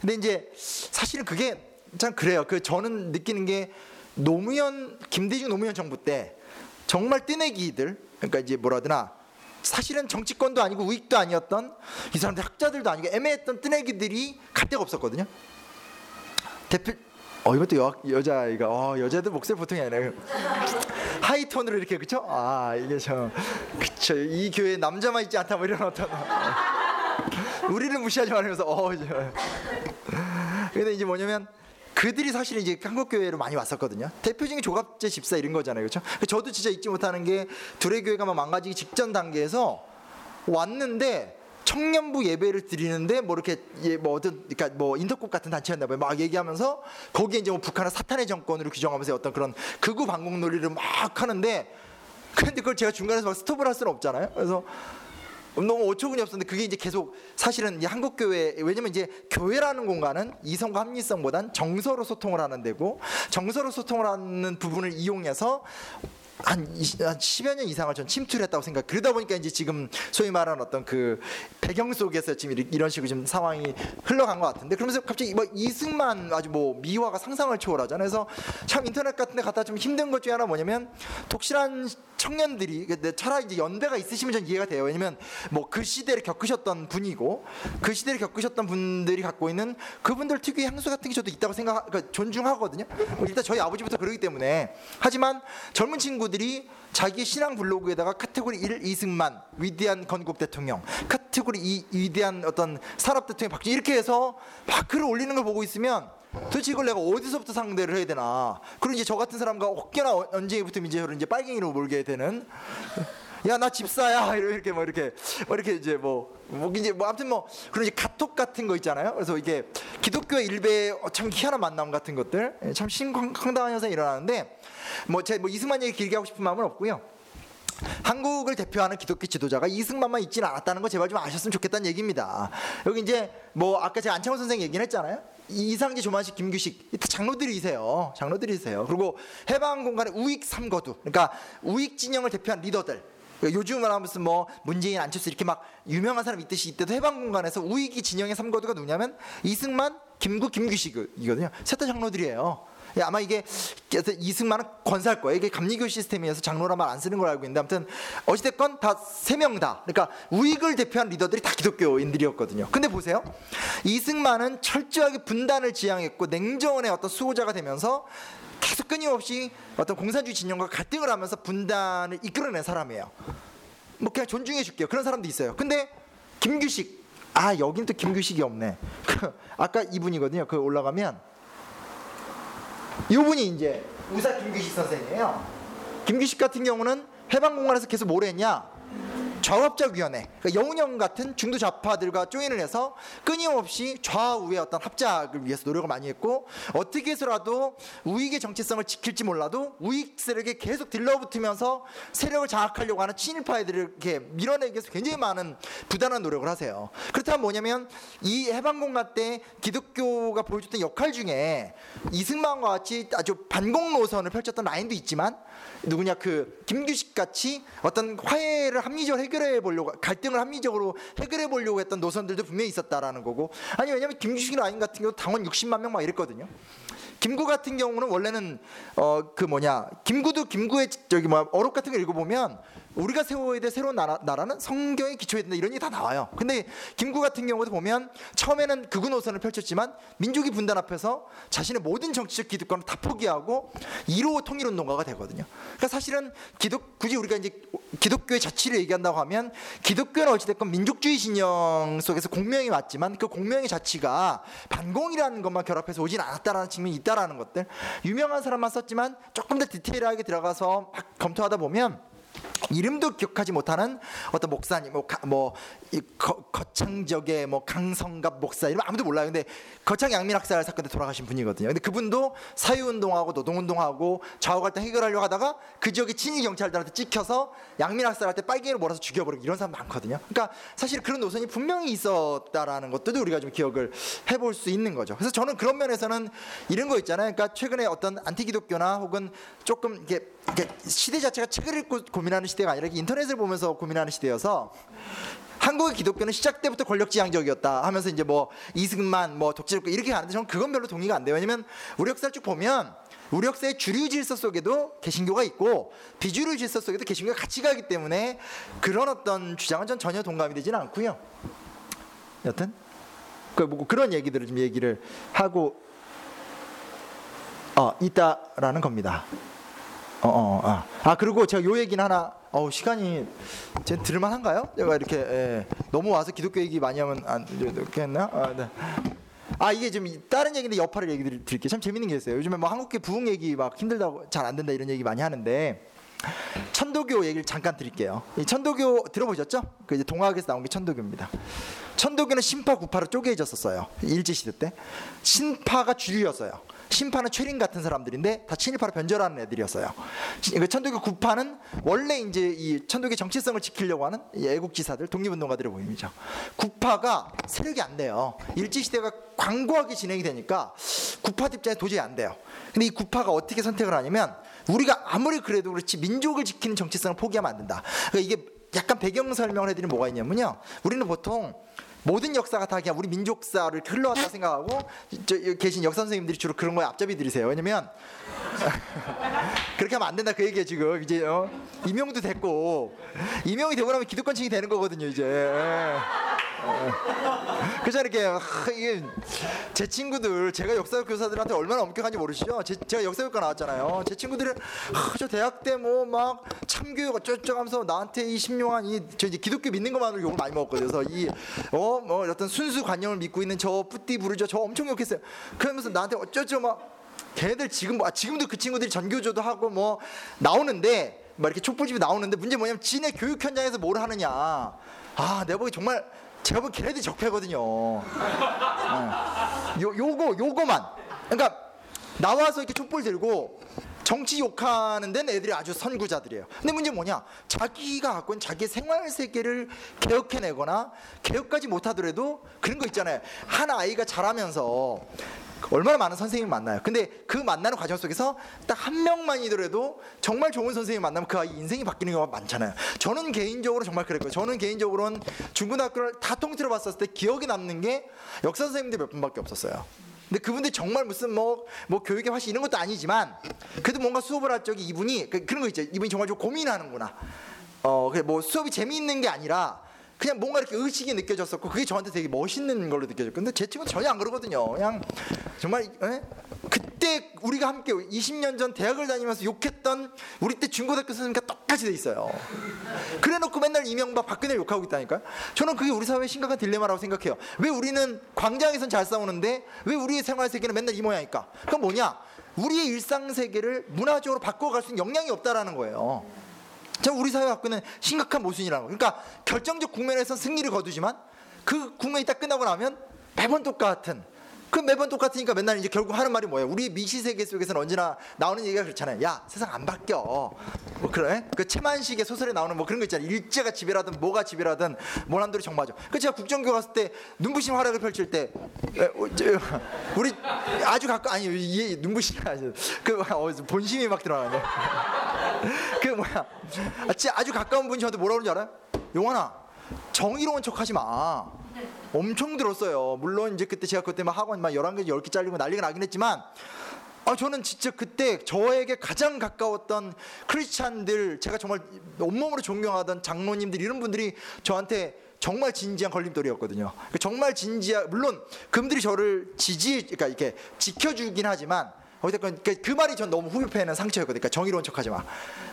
근데 이제 사실은 그게 참 그래요. 그 저는 느끼는 게 노무현 김대중 노무현 정부 때 정말 뜨내기들 그러니까 이제 뭐라 하더나 사실은 정치권도 아니고 우익도 아니었던 이 사람들 학자들도 아니고 애매했던 뜨내기들이 갈 데가 없었거든요. 대표 어 이것도 여, 여자아이가 어 여자들 목소리 보통이 아니라 하이 톤으로 이렇게 그쵸? 아 이게 저 그쵸 이 교회 남자만 있지 않다 뭐 이런 어떤 우리를 무시하지 말면서 어 이제 근데 이제 뭐냐면 그들이 사실 이제 한국 교회로 많이 왔었거든요. 대표적인 조갑제 집사 이런 거잖아요, 그렇죠? 저도 진짜 잊지 못하는 게 둘의 교회가 막 망가지기 직전 단계에서 왔는데 청년부 예배를 드리는데 뭐 이렇게 예, 뭐 어떤 그러니까 뭐 인터콕 같은 단체였나 봐요. 막 얘기하면서 거기에 이제 뭐 북한을 사탄의 정권으로 규정하면서 어떤 그런 극우 반공 논리를 막 하는데 근데 그걸 제가 중간에서 막 스톱을 할 수는 없잖아요. 그래서 너무 어처구니 없었는데 그게 이제 계속 사실은 이 한국 교회 왜냐면 이제 교회라는 공간은 이성과 합리성보단 정서로 소통을 하는 데고 정서로 소통을 하는 부분을 이용해서 한, 20, 한 10여 년 이상을 전 침투를 했다고 생각. 그러다 보니까 이제 지금 소위 말하는 어떤 그 배경 속에서 지금 이런 식으로 지금 상황이 흘러간 것 같은데 그러면서 갑자기 뭐 이승만 아주 뭐 미화가 상상을 초월하잖아요. 그래서 참 인터넷 같은 데 갔다 좀 힘든 것 중에 하나 뭐냐면 독실한 청년들이 근데 차라리 이제 연배가 있으시면 전 이해가 돼요. 왜냐면 뭐 그 시대를 겪으셨던 분이고 그 시대를 겪으셨던 분들이 갖고 있는 그분들 특유의 향수 같은 게 저도 있다고 생각, 그러니까 존중하거든요. 뭐 일단 저희 아버지부터 그러기 때문에 하지만 젊은 친구들이 자기 신앙 블로그에다가 카테고리 1 이승만 위대한 건국 대통령, 카테고리 2 위대한 어떤 산업 대통령 박지 이렇게 해서 막 글을 올리는 걸 보고 있으면 도대체 이걸 내가 어디서부터 상대를 해야 되나? 그리고 이제 저 같은 사람과 혹여나 언제부터 이제 저를 이제 빨갱이로 몰게 되는. 야 나 집사야 이렇게 뭐 이렇게 뭐 이렇게 이제 뭐, 뭐 이제 뭐 아무튼 뭐 그런 이제 카톡 같은 거 있잖아요. 그래서 이게 기독교 일베 참 희한한 만남 같은 것들 예, 참 심황당한 현상이 일어나는데 뭐 제가 뭐 이승만 얘기 길게 하고 싶은 마음은 없고요. 한국을 대표하는 기독교 지도자가 이승만만 있지는 않았다는 거 제발 좀 아셨으면 좋겠다는 얘기입니다. 여기 이제 뭐 아까 제가 안창호 선생 얘기는 했잖아요. 이상기 조만식 김규식 다 장로들이세요. 장로들이세요. 그리고 해방 공간의 우익 삼거두 그러니까 우익 진영을 대표한 리더들 요즘을 하면서 뭐 문재인 안철수 이렇게 막 유명한 사람 있듯이 이때도 해방 공간에서 우익이 진영의 삼거두가 누구냐면 이승만 김구 김규식이거든요. 셋 다 장로들이에요. 예, 아마 이게 이승만은 권사할 거예요. 이게 감리교 시스템이어서 장로란 말 안 쓰는 걸 알고 있는데 아무튼 어찌됐건 다 세 명 다. 그러니까 우익을 대표한 리더들이 다 기독교인들이었거든요. 근데 보세요. 이승만은 철저하게 분단을 지향했고 냉전의 어떤 수호자가 되면서 계속 끊임없이 어떤 공산주의 진영과 갈등을 하면서 분단을 이끌어낸 사람이에요. 뭐 그냥 존중해 줄게요. 그런 사람도 있어요. 근데 김규식 아 여긴 또 김규식이 없네. 아까 이분이거든요. 그 올라가면 이분이 이제 의사 김규식 선생이에요. 김규식 같은 경우는 해방공간에서 계속 뭘 했냐? 좌합작위원회, 그러니까 영운영 같은 중도 좌파들과 조인을 해서 끊임없이 좌우의 어떤 합작을 위해서 노력을 많이 했고 어떻게 해서라도 우익의 정체성을 지킬지 몰라도 우익 세력에 계속 들러붙으면서 세력을 장악하려고 하는 친일파애들을 이렇게 밀어내기 위해서 굉장히 많은 부단한 노력을 하세요. 그렇다면 뭐냐면 이 해방공간 때 기독교가 보여줬던 역할 중에 이승만과 같이 아주 반공 노선을 펼쳤던 라인도 있지만 누구냐 그 김규식 같이 어떤 화해를 합리적으로 해결해 보려고 갈등을 합리적으로 해결해 보려고 했던 노선들도 분명히 있었다라는 거고 아니 왜냐면 김규식 라인 같은 경우 당원 60만 명 막 이랬거든요. 김구 같은 경우는 원래는 어 그 뭐냐 김구도 김구의 저기 뭐 어록 같은 거 읽어보면 우리가 세워야 될 새로운 나라, 나라 는 성경에 기초해야 된다 이런 얘기 다 나와요. 근데 김구 같은 경우도 보면 처음에는 극우 노선을 펼쳤지만 민족이 분단 앞에서 자신의 모든 정치적 기득권을 다 포기하고 1호 통일운동가가 되거든요. 그러니까 사실은 기독 굳이 우리가 이제 기독교의 자치를 얘기한다고 하면 기독교는 어찌됐건 민족주의 진영 속에서 공명이 맞지만 그 공명의 자치가 반공이라는 것만 결합해서 오진 않았다라는 측면이 있다라는 것들 유명한 사람만 썼지만 조금 더 디테일하게 들어가서 막 검토하다 보면 이름도 기억하지 못하는 어떤 목사님 뭐, 가- 뭐 이, 거, 거창적의 뭐 강성갑 목사 이름 아무도 몰라요. 근데 거창 양민학살 사건 때 돌아가신 분이거든요. 근데 그분도 사회운동하고 노동운동하고 좌우 갈등 해결하려고 하다가 그 지역의 친위 경찰들한테 찍혀서 양민학살할 때 빨갱이로 몰아서 죽여버리고 이런 사람 많거든요. 그러니까 사실 그런 노선이 분명히 있었다라는 것도 우리가 좀 기억을 해볼 수 있는 거죠. 그래서 저는 그런 면에서는 이런 거 있잖아요. 그러니까 최근에 어떤 안티기독교나 혹은 조금 이게 시대 자체가 책을 읽고 고민하는 시대가 아니라 인터넷을 보면서 고민하는 시대여서 한국의 기독교는 시작 때부터 권력지향적이었다 하면서 이제 뭐 이승만 뭐 독재국가 이렇게 가는데 저는 그건 별로 동의가 안 돼요. 왜냐면 우리 역사를 쭉 보면 우리 역사의 주류 질서 속에도 개신교가 있고 비주류 질서 속에도 개신교가 같이 가기 때문에 그런 어떤 주장은 전 전혀 동감이 되지는 않고요. 여튼 그뭐 그런 얘기들을 좀 얘기를 하고 어 있다라는 겁니다. 어, 어, 아. 아 그리고 제가 요 얘기는 하나 어 시간이 제 들을만한가요? 제가 이렇게 예, 너무 와서 기독교 얘기 많이 하면 안 했나? 아, 네. 아 이게 좀 다른 얘기인데 여파를 얘기 드릴- 드릴게요. 참 재밌는 게 있어요. 요즘에 뭐 한국계 부흥 얘기 막 힘들다고 잘 안 된다 이런 얘기 많이 하는데 천도교 얘기를 잠깐 드릴게요. 이 천도교 들어보셨죠? 그 이제 동학에서 나온 게 천도교입니다. 천도교는 신파 구파로 쪼개졌었어요. 일제 시대 때 신파가 주류였어요. 신파는 최린 같은 사람들인데 다 친일파로 변절하는 애들이었어요. 시- 그 천도교 구파는 원래 이제 이 천도교 정체성을 지키려고 하는 이 애국지사들, 독립운동가들의 모임이죠. 구파가 세력이 안 돼요. 일제 시대가 광고하게 진행이 되니까 구파 입장에 도저히 안 돼요. 근데 이 구파가 어떻게 선택을 하냐면 우리가 아무리 그래도 그렇지 민족을 지키는 정체성을 포기하면 안 된다. 그러니까 이게 약간 배경 설명을 해드리면 뭐가 있냐면요. 우리는 보통 모든 역사가 다 그냥 우리 민족사를 흘러왔다 생각하고 저 계신 역사 선생님들이 주로 그런 거에 앞잡이 들이세요. 왜냐면 그렇게 하면 안 된다 그 얘기예요 지금 이제 어? 임용도 됐고 임용이 되고 나면 기득권층이 되는 거거든요 이제. 예. 그래서 이렇게 하, 이게 제 친구들 제가 역사 교사들한테 얼마나 엄격한지 모르시죠? 제, 제가 역사교과 나왔잖아요. 제 친구들은 하, 저 대학 때 뭐 막 참교육 어쩌고저쩌고 하면서 나한테 이 신용한 이저 이제 기독교 믿는 것만으로 욕을 많이 먹었거든요. 그래서 이어 뭐 어떤 순수 관념을 믿고 있는 저 뿌띠 부르죠. 저 엄청 욕했어요. 그러면서 나한테 어쩌죠 막 걔네들 지금 뭐- 아, 지금도 그 친구들이 전교조도 하고 뭐 나오는데 막 이렇게 촛불집에 나오는데 문제 뭐냐면 지네 교육 현장에서 뭘 하느냐. 아, 내가 보기 정말 제가 보기 걔네들이 적폐거든요. 어. 요 요거 요거만. 그러니까 나와서 이렇게 촛불 들고 정치 욕하는 데는 애들이 아주 선구자들이에요. 근데 문제 뭐냐? 자기가 갖고 있는 자기의 생활 세계를 개혁해내거나 개혁까지 못하더라도 그런 거 있잖아요. 한 아이가 자라면서 얼마나 많은 선생님을 만나요. 근데 그 만나는 과정 속에서 딱 한 명만이더라도 정말 좋은 선생님 만나면 그 아이 인생이 바뀌는 경우가 많잖아요. 저는 개인적으로 정말 그랬고요. 저는 개인적으로는 중고등학교를 다 통틀어 봤었을 때 기억에 남는 게 역사 선생님들 몇 분밖에 없었어요. 근데 그분들 정말 무슨 뭐, 뭐 교육의 화신 이런 것도 아니지만 그래도 뭔가 수업을 할 적에 이분이 그, 그런 거 있죠. 이분이 정말 좀 고민하는구나. 어, 그래 뭐 수업이 재미있는 게 아니라 그냥 뭔가 이렇게 의식이 느껴졌었고 그게 저한테 되게 멋있는 걸로 느껴졌고 근데 제 친구는 전혀 안 그러거든요. 그냥 정말 에? 그때 우리가 함께 20년 전 대학을 다니면서 욕했던 우리 때 중고등학교 선생님과 똑같이 돼 있어요. 그래놓고 맨날 이명박 박근혜 욕하고 있다니까요. 저는 그게 우리 사회의 심각한 딜레마라고 생각해요. 왜 우리는 광장에선 잘 싸우는데 왜 우리의 생활 세계는 맨날 이 모양일까? 그건 뭐냐? 우리의 일상 세계를 문화적으로 바꿔갈 수 있는 역량이 없다라는 거예요. 저 우리 사회 갖고 있는 심각한 모순이라는 거. 그러니까 결정적 국면에서 승리를 거두지만 그 국면이 딱 끝나고 나면 매번 똑같은. 그 매번 똑같으니까 맨날 이제 결국 하는 말이 뭐예요? 우리 미시 세계 속에서는 언제나 나오는 얘기가 그렇잖아요. 야 세상 안 바뀌어. 뭐 그래? 그 채만식의 소설에 나오는 뭐 그런 거 있잖아요. 일제가 지배라든 뭐가 지배라든 모난돌이 정마죠. 그 제가 국정교 갔을 때 눈부신 활약을 펼칠 때 에, 어, 저, 우리 아주 가까 아니 이 눈부신 그 어, 본심이 막 들어가네. 그 뭐야 아, 아주 가까운 분이 저한테 뭐라 그러는지 알아요? 용환아 정의로운 척하지 마 엄청 들었어요 물론 이제 그때 제가 그때 막 학원 막 11개 10개 잘리고 난리가 나긴 했지만 아 저는 진짜 그때 저에게 가장 가까웠던 크리스찬들 제가 정말 온몸으로 존경하던 장로님들 이런 분들이 저한테 정말 진지한 걸림돌이었거든요. 그러니까 정말 진지한 물론 그분들이 저를 지지 그러니까 이렇게 지켜주긴 하지만 어쨌건 그, 그 말이 전 너무 후배팬은 상처였거든요. 그러니까 정의로운 척하지 마.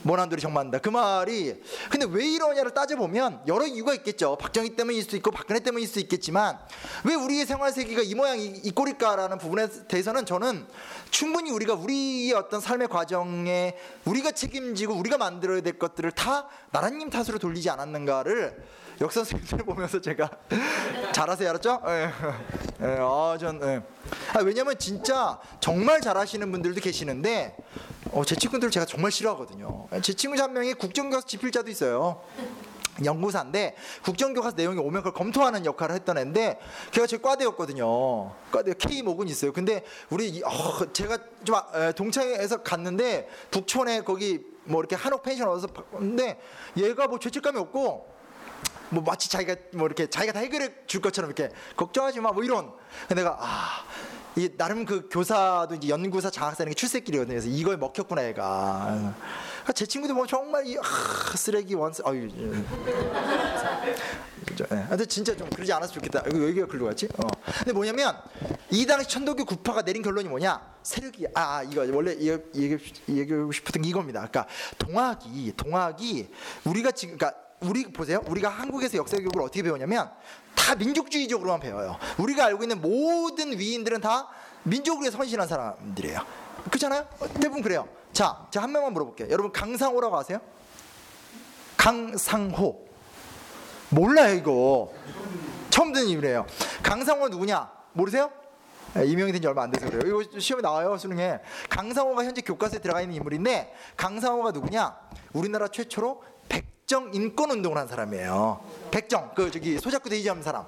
모난돌이 정만다. 그 말이 근데 왜 이러냐를 따져 보면 여러 이유가 있겠죠. 박정희 때문일 수도 있고 박근혜 때문일 수도 있겠지만 왜 우리의 생활 세계가 이 모양 이, 이 꼴일까라는 부분에 대해서는 저는 충분히 우리가 우리의 어떤 삶의 과정에 우리가 책임지고 우리가 만들어야 될 것들을 다 나라님 탓으로 돌리지 않았는가를 역사 선생님들 보면서 제가 잘하세요 알았죠? 예. 예, 아, 전 예. 아, 왜냐면 진짜 정말 잘하시는 분들도 계시는데 어, 제 친구들 제가 정말 싫어하거든요. 제 친구 한 명이 국정교과서 집필자도 있어요. 연구사인데 국정교과서 내용이 오면 그걸 검토하는 역할을 했던 애인데 걔가 제 과대였거든요. 과대 K 목은 있어요. 근데 우리 이- 어, 제가 좀 아- 에, 동창회에서 갔는데 북촌에 거기 뭐 이렇게 한옥 펜션 얻어서 봤는데 얘가 뭐 죄책감이 없고 뭐 마치 자기가 뭐 이렇게 자기가 다 해결해 줄 것처럼 이렇게 걱정하지 마 뭐 이런. 내가 아 이게 나름 그 교사도 이제 연구사 장학사는 게 출세길이거든요. 그래서 이거에 먹혔구나 얘가. 그러니까 제 친구들 보면 정말 이 아, 쓰레기 원스 아유. 그죠? 예. 근데 진짜 좀 그러지 않았으면 좋겠다. 이거 여기가 글로 갔지? 어. 근데 뭐냐면 이 당시 천도교 구파가 내린 결론이 뭐냐? 세력이 아, 아, 이거 원래 얘기 얘기하고 싶었던 게 이겁니다. 그러니까 동학이 동학이 우리가 지금 그러니까 우리 보세요. 우리가 한국에서 역사 교육을 어떻게 배우냐면 다 민족주의적으로만 배워요. 우리가 알고 있는 모든 위인들은 다 민족을 선신한 사람들이에요. 그렇잖아요? 어, 대부분 그래요. 자, 제가 한 명만 물어볼게요. 여러분 강상호라고 아세요? 강상호. 몰라요 이거. 처음 듣는 이름이에요. 강상호가 누구냐? 모르세요? 예, 임명이 된 지 얼마 안 돼서 그래요. 이거 시험에 나와요 수능에. 강상호가 현재 교과서에 들어가 있는 인물인데 강상호가 누구냐? 우리나라 최초로 백정 인권 운동을 한 사람이에요. 백정 그 저기 소작구 대지하는 사람.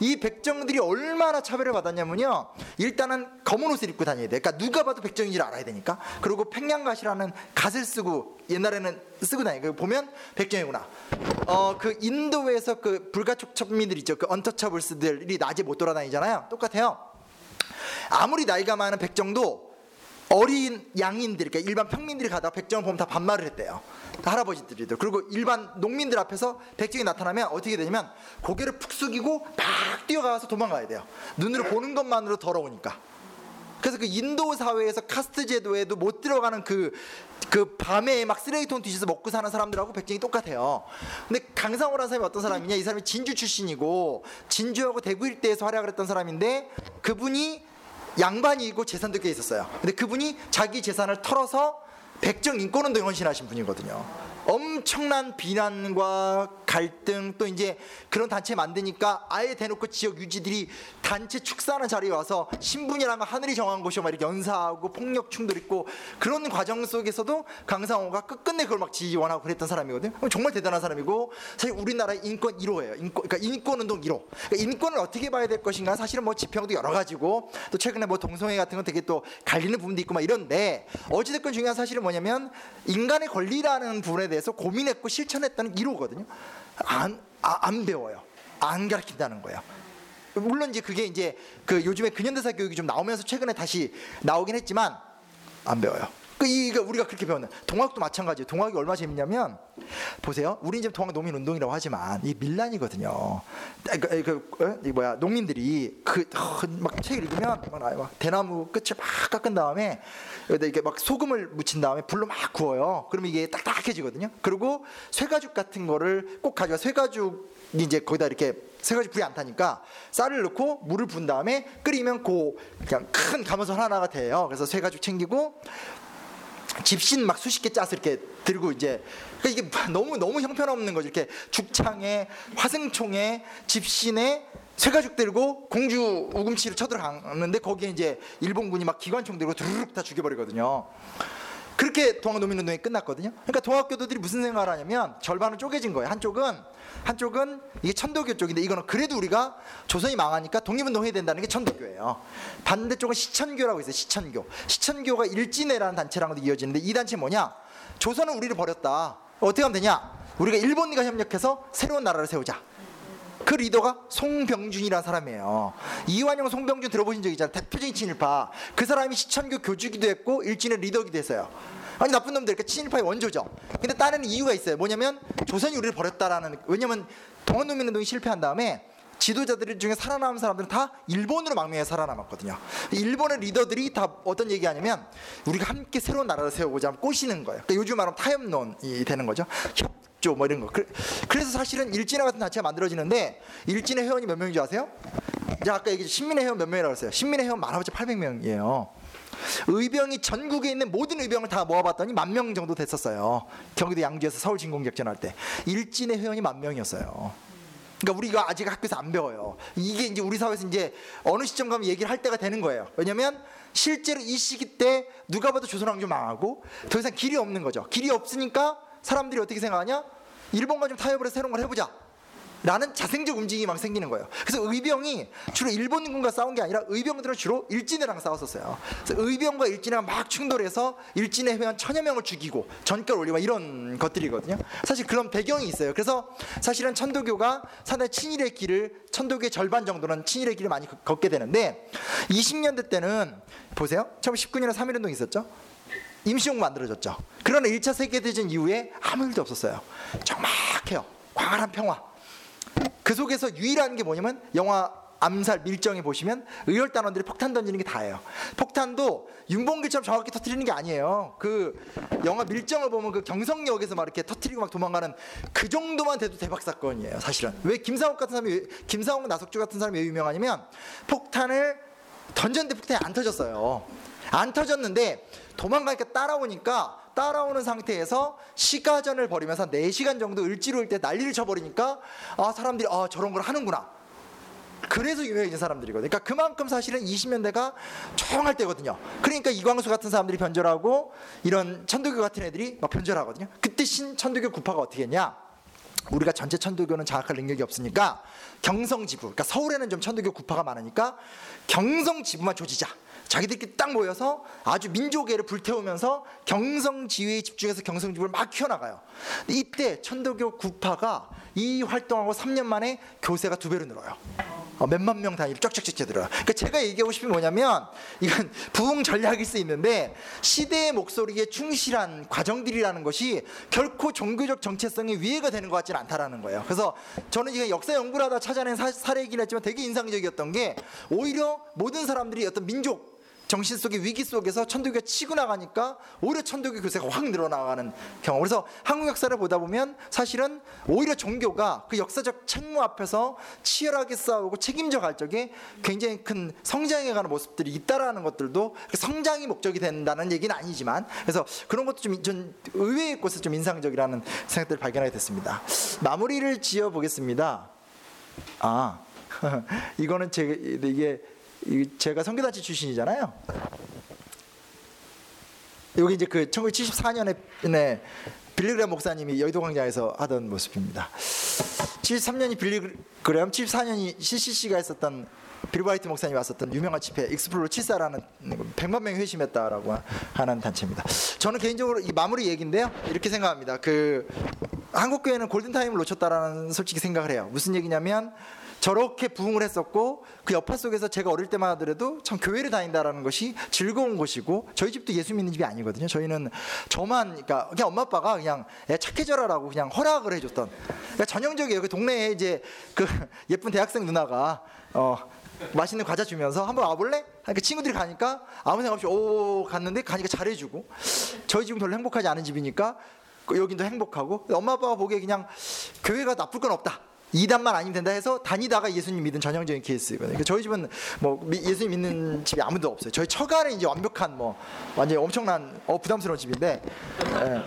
이 백정들이 얼마나 차별을 받았냐면요. 일단은 검은 옷을 입고 다녀야 돼. 그러니까 누가 봐도 백정인지를 알아야 되니까. 그리고 팽량가시라는 갓을 쓰고 옛날에는 쓰고 다니. 그 보면 백정이구나. 어 그 인도에서 그 불가촉 천민들 있죠. 그 언터처블스들이 낮에 못 돌아다니잖아요. 똑같아요. 아무리 나이가 많은 백정도 어린 양인들, 그러니까 일반 평민들이 가다가 백정을 보면 다 반말을 했대요. 다 할아버지들이들. 그리고 일반 농민들 앞에서 백정이 나타나면 어떻게 되냐면 고개를 푹 숙이고 막 뛰어가서 도망가야 돼요. 눈으로 보는 것만으로 더러우니까. 그래서 그 인도 사회에서 카스트 제도에도 못 들어가는 그, 그 밤에 막 쓰레기통 뒤져서 먹고 사는 사람들하고 백정이 똑같아요. 근데 강상호라는 사람이 어떤 사람이냐? 이 사람이 진주 출신이고 진주하고 대구 일대에서 활약을 했던 사람인데 그분이 양반이고 재산도 꽤 있었어요. 근데 그분이 자기 재산을 털어서 백정 인권운동에 헌신하신 분이거든요. 엄청난 비난과 갈등 또 이제 그런 단체 만드니까 아예 대놓고 지역 유지들이 단체 축사하는 자리에 와서 신분이란 건 하늘이 정한 것이요 막 이렇게 연사하고 폭력 충돌 있고 그런 과정 속에서도 강상호가 끝끝내 그걸 막 지원하고 그랬던 사람이거든요. 정말 대단한 사람이고 사실 우리나라의 인권 1호예요. 인권 그러니까 인권 운동 1호. 그러니까 인권을 어떻게 봐야 될 것인가 사실은 뭐 지평도 여러 가지고 또 최근에 뭐 동성애 같은 건 되게 또 갈리는 부분도 있고 막 이런데 어찌됐건 중요한 사실은 뭐냐면 인간의 권리라는 부분에 대해 서 고민했고 실천했다는 1호거든요. 안, 아, 안 배워요. 안 가르친다는 거예요. 물론 이제 그게 이제 그 요즘에 근현대사 교육이 좀 나오면서 최근에 다시 나오긴 했지만 안 배워요. 그 이거 우리가 그렇게 배우는 동학도 마찬가지예요. 동학이 얼마나 재밌냐면 보세요. 우리 이제 동학 농민 운동이라고 하지만 이 밀란이거든요. 아, 그, 그, 어? 이 뭐야 농민들이 그막 책 읽으면 막, 나- 막 대나무 끝을 막 깎은 다음에 이게 막 소금을 묻힌 다음에 불로 막 구워요. 그러면 이게 딱딱해지거든요. 그리고 쇠가죽 같은 거를 꼭 가져가 쇠가죽 이제 거기다 이렇게 쇠가죽 불이 안 타니까 쌀을 넣고 물을 부은 다음에 끓이면 고 그냥 큰 가마솥 하나가 돼요. 그래서 쇠 가죽 챙기고 집신 막 수십 개 짜서 이렇게 들고 이제 그러니까 이게 너무 너무 형편없는 거죠. 이렇게 죽창에 화승총에 집신에 쇠가죽 들고 공주 우금치를 쳐들어가는데 거기에 이제 일본군이 막 기관총 들고 두루룩 다 죽여버리거든요. 그렇게 동학농민운동이 끝났거든요. 그러니까 동학교도들이 무슨 생각을 하냐면 절반은 쪼개진 거예요. 한쪽은 한쪽은 이게 천도교 쪽인데 이거는 그래도 우리가 조선이 망하니까 독립운동 해야 된다는 게 천도교예요. 반대쪽은 시천교라고 있어요. 시천교. 시천교가 일진회라는 단체랑도 이어지는데 이 단체 뭐냐? 조선은 우리를 버렸다. 어떻게 하면 되냐? 우리가 일본과 협력해서 새로운 나라를 세우자. 그 리더가 송병준이라는 사람이에요. 이완용 송병준 들어보신 적 있잖아요. 대표적인 친일파. 그 사람이 시천교 교주기도 했고 일진의 리더기도 했어요. 아니 나쁜 놈들 그러니까 친일파의 원조죠. 근데 다른 이유가 있어요. 뭐냐면 조선이 우리를 버렸다라는 왜냐면 동원농민운동이 실패한 다음에 지도자들 중에 살아남은 사람들은 다 일본으로 망명해 살아남았거든요. 일본의 리더들이 다 어떤 얘기하냐면 우리가 함께 새로운 나라를 세우고자 꼬시는 거예요. 그러니까 요즘 말하면 타협론이 되는 거죠. 협 조 뭐 이런 거. 그- 그래서 사실은 일진회 같은 단체가 만들어지는데 일진회 회원이 몇 명인 줄 아세요? 이제 아까 얘기했죠. 신민회 회원 몇 명이라고 했어요. 신민회 회원 많아봤자 800명이에요. 의병이 전국에 있는 모든 의병을 다 모아봤더니 만 명 정도 됐었어요. 경기도 양주에서 서울 진공격전할 때 일진의 회원이 만 명이었어요. 그러니까 우리가 아직 학교에서 안 배워요. 이게 이제 우리 사회에서 이제 어느 시점 가면 얘기를 할 때가 되는 거예요. 왜냐하면 실제로 이 시기 때 누가 봐도 조선왕조 망하고 더 이상 길이 없는 거죠. 길이 없으니까 사람들이 어떻게 생각하냐? 일본과 좀 타협을 해서 새로운 걸 해보자. 라는 자생적 움직임이 막 생기는 거예요. 그래서 의병이 주로 일본군과 싸운 게 아니라 의병들은 주로 일진회랑 싸웠었어요. 그래서 의병과 일진회가 막 충돌해서 일진회 회원 천여 명을 죽이고 전결 올리고 막 이런 것들이거든요. 사실 그런 배경이 있어요. 그래서 사실은 천도교가 상당히 친일의 길을 천도교의 절반 정도는 친일의 길을 많이 걷- 걷게 되는데 20년대 때는 보세요. 1919년에 3.1운동이 있었죠. 임시용 만들어졌죠. 그러나 1차 세계대전 이후에 아무 일도 없었어요. 정막해요. 광활한 평화. 그 속에서 유일한 게 뭐냐면 영화 암살 밀정에 보시면 의열단원들이 폭탄 던지는 게 다예요. 폭탄도 윤봉길처럼 정확히 터트리는 게 아니에요. 그 영화 밀정을 보면 그 경성역에서 막 이렇게 터트리고 막 도망가는 그 정도만 돼도 대박 사건이에요. 사실은 왜 김상욱 같은 사람이 왜- 김상욱 나석주 같은 사람이 왜 유명하냐면 폭탄을 던졌는데 폭탄이 안 터졌어요. 안 터졌는데 도망가니까 따라오니까 따라오는 상태에서 시가전을 벌이면서 4시간 정도 을지로 일 때 난리를 쳐버리니까 아 사람들이 아 저런 걸 하는구나 그래서 유명해진 사람들이거든요. 그러니까 그만큼 사실은 20년대가 조용할 때거든요. 그러니까 이광수 같은 사람들이 변절하고 이런 천도교 같은 애들이 막 변절하거든요. 그때 신 천도교 구파가 어떻게 했냐? 우리가 전체 천도교는 장악할 능력이 없으니까 경성지부, 그러니까 서울에는 좀 천도교 구파가 많으니까 경성지부만 조지자. 자기들끼리 딱 모여서 아주 민족애를 불태우면서 경성지휘에 집중해서 경성지부를 막 키워나가요. 이때 천도교 구파가 이 활동하고 3년 만에 교세가 두 배로 늘어요. 어, 몇만 명 단위로 쫙쫙쫙 들어요. 그러니까 제가 얘기하고 싶은 게 뭐냐면 이건 부흥 전략일 수 있는데 시대의 목소리에 충실한 과정들이라는 것이 결코 종교적 정체성에 위해가 되는 것 같지는 않다라는 거예요. 그래서 저는 이게 역사 연구를 하다 찾아낸 사, 사례이긴 했지만 되게 인상적이었던 게 오히려 모든 사람들이 어떤 민족 정신 속의 위기 속에서 천도교가 치고 나가니까 오히려 천도교 교세가 확 늘어나가는 경험. 그래서 한국 역사를 보다 보면 사실은 오히려 종교가 그 역사적 책무 앞에서 치열하게 싸우고 책임져 갈 적에 굉장히 큰 성장해 가는 모습들이 있다라는 것들도 그 성장이 목적이 된다는 얘기는 아니지만 그래서 그런 것도 좀전 의외의 곳에서 좀 인상적이라는 생각들을 발견하게 됐습니다. 마무리를 지어 보겠습니다. 아 이거는 제 이게 이- 제가 선교단체 출신이잖아요. 여기 이제 그 1974년에 네, 빌리 그래함 목사님이 여의도 광장에서 하던 모습입니다. 73년이 빌리 그래함, 74년이 CCC가 했었던 빌 브라이트 목사님이 왔었던 유명한 집회 엑스플로 74라는 100만 명이 회심했다라고 하는 단체입니다. 저는 개인적으로 이 마무리 얘기인데요. 이렇게 생각합니다. 그 한국 교회는 골든 타임을 놓쳤다라는 솔직히 생각을 해요. 무슨 얘기냐면 저렇게 부흥을 했었고 그 여파 속에서 제가 어릴 때만 하더라도 참 교회를 다닌다라는 것이 즐거운 곳이고 저희 집도 예수 믿는 집이 아니거든요. 저희는 저만 그러니까 그냥 엄마 아빠가 그냥 애 착해져라라고 그냥 허락을 해줬던 그러니까 전형적이에요. 그 동네에 이제 그 예쁜 대학생 누나가 어 맛있는 과자 주면서 한번 와볼래? 그러니까 친구들이 가니까 아무 생각 없이 오 갔는데 가니까 잘해주고 저희 집은 별로 행복하지 않은 집이니까 그 여긴도 행복하고 엄마 아빠가 보기에 그냥 교회가 나쁠 건 없다. 이단만 아니면 된다 해서 다니다가 예수님 믿은 전형적인 케이스거든요. 그러니까 저희 집은 뭐 미- 예수님 믿는 집이 아무도 없어요. 저희 처가는 이제 완벽한 뭐 완전 히 엄청난 어 부담스러운 집인데. 예.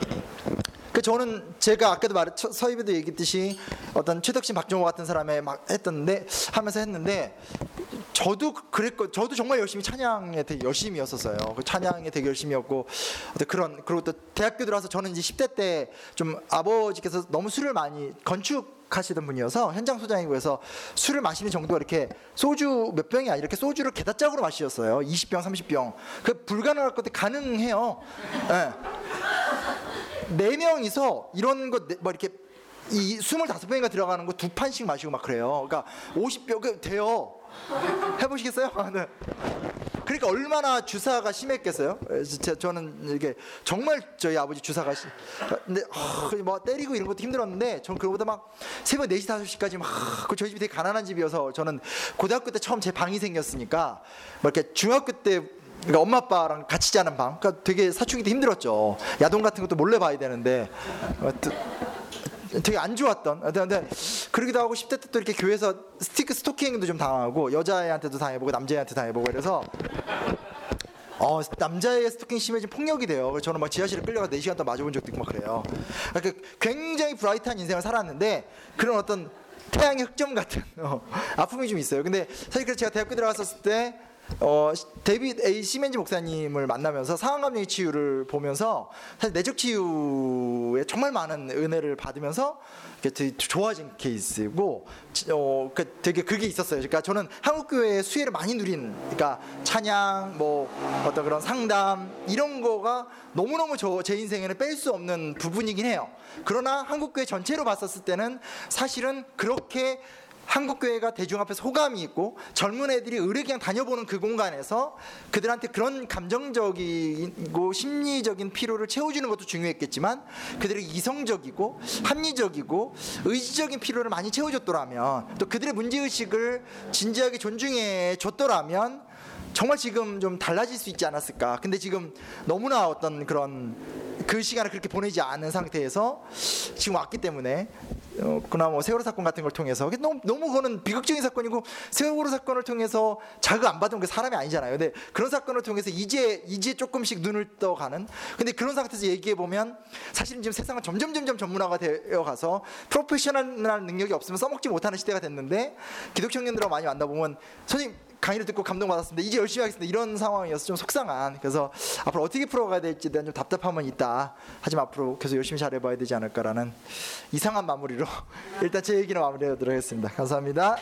그 저는 제가 아까도 말 서희비도 얘기했듯이 어떤 최덕신 박정호 같은 사람의 막 했던데 하면서 했는데 저도 그랬고 저도 정말 열심히 찬양에 되게 열심히였었어요. 그 찬양에 되게 열심히였고 어떤 그런 그리고 또 대학교 들어와서 저는 이제 10대 때 좀 아버지께서 너무 술을 많이 건축 하시던 분이어서 현장 소장이고 해서 술을 마시는 정도가 이렇게 소주 몇 병이 아니라 이렇게 소주를 개다짝으로 마시었어요. 20병, 30병. 그 불가능할 것 같아 가능해요. 예. 네 명이서 이런 거 뭐 이렇게 이 25병인가 들어가는 거 두 판씩 마시고 막 그래요. 그러니까 50병 그 돼요. 해 보시겠어요? 네. 그러니까 얼마나 주사가 심했겠어요? 에, 진짜 저는 이게 정말 저희 아버지 주사가 심. 근데 아, 뭐 때리고 이런 것도 힘들었는데 전 그거보다 막 새벽 4시 5시까지 막 그 저희 집이 되게 가난한 집이어서 저는 고등학교 때 처음 제 방이 생겼으니까 뭐 이렇게 중학교 때 그러니까 엄마 아빠랑 같이 자는 방. 그러니까 되게 사춘기 때 힘들었죠. 야동 같은 것도 몰래 봐야 되는데 어, 또- 되게 안 좋았던. 근데 그러기도 하고 10대 때또 이렇게 교회에서 스티크 스토킹도 좀 당하고 여자애한테도 당해보고 남자애한테 당해보고 그래서 어 남자의 스토킹 심해진 폭력이 돼요. 그래서 저는 막 지하실에 끌려가 4시간 동안 맞아본 적도 있고 막 그래요. 그러니까 굉장히 bright한 인생을 살았는데 그런 어떤 태양의 흑점 같은 어, 아픔이 좀 있어요. 근데 사실 제가 대학교 들어갔었을 때 어, 데이빗 A 씨맨즈 목사님을 만나면서 상한 감정 치유를 보면서 사실 내적 치유에 정말 많은 은혜를 받으면서 되게 좋아진 케이스고 어, 그 되게 그게 있었어요. 그러니까 저는 한국 교회의 수혜를 많이 누린 그러니까 찬양 뭐 어떤 그런 상담 이런 거가 너무너무 저 제 인생에는 뺄 수 없는 부분이긴 해요. 그러나 한국 교회 전체로 봤었을 때는 사실은 그렇게 한국 교회가 대중 앞에서 호감이 있고 젊은 애들이 의뢰 그냥 다녀보는 그 공간에서 그들한테 그런 감정적이고 심리적인 피로를 채워주는 것도 중요했겠지만 그들의 이성적이고 합리적이고 의지적인 피로를 많이 채워줬더라면 또 그들의 문제 의식을 진지하게 존중해 줬더라면 정말 지금 좀 달라질 수 있지 않았을까. 근데 지금 너무나 어떤 그런 그 시간을 그렇게 보내지 않은 상태에서 지금 왔기 때문에 어, 그나마 뭐 세월호 사건 같은 걸 통해서 너무 너무 그거는 비극적인 사건이고 세월호 사건을 통해서 자극 안 받으면 그 사람이 아니잖아요. 근데 그런 사건을 통해서 이제 이제 조금씩 눈을 떠가는. 근데 그런 상태에서 얘기해 보면 사실은 지금 세상은 점점 점점 전문화가 되어 가서 프로페셔널한 능력이 없으면 써먹지 못하는 시대가 됐는데 기독 청년들하고 많이 만나 보면 선생님 강의를 듣고 감동받았습니다. 이제 열심히 하겠습니다. 이런 상황이어서 좀 속상한. 그래서 앞으로 어떻게 풀어가야 될지에 대한 좀 답답함은 있다. 하지만 앞으로 계속 열심히 잘해봐야 되지 않을까라는 이상한 마무리로 일단 제 얘기는 마무리하도록 하겠습니다. 감사합니다.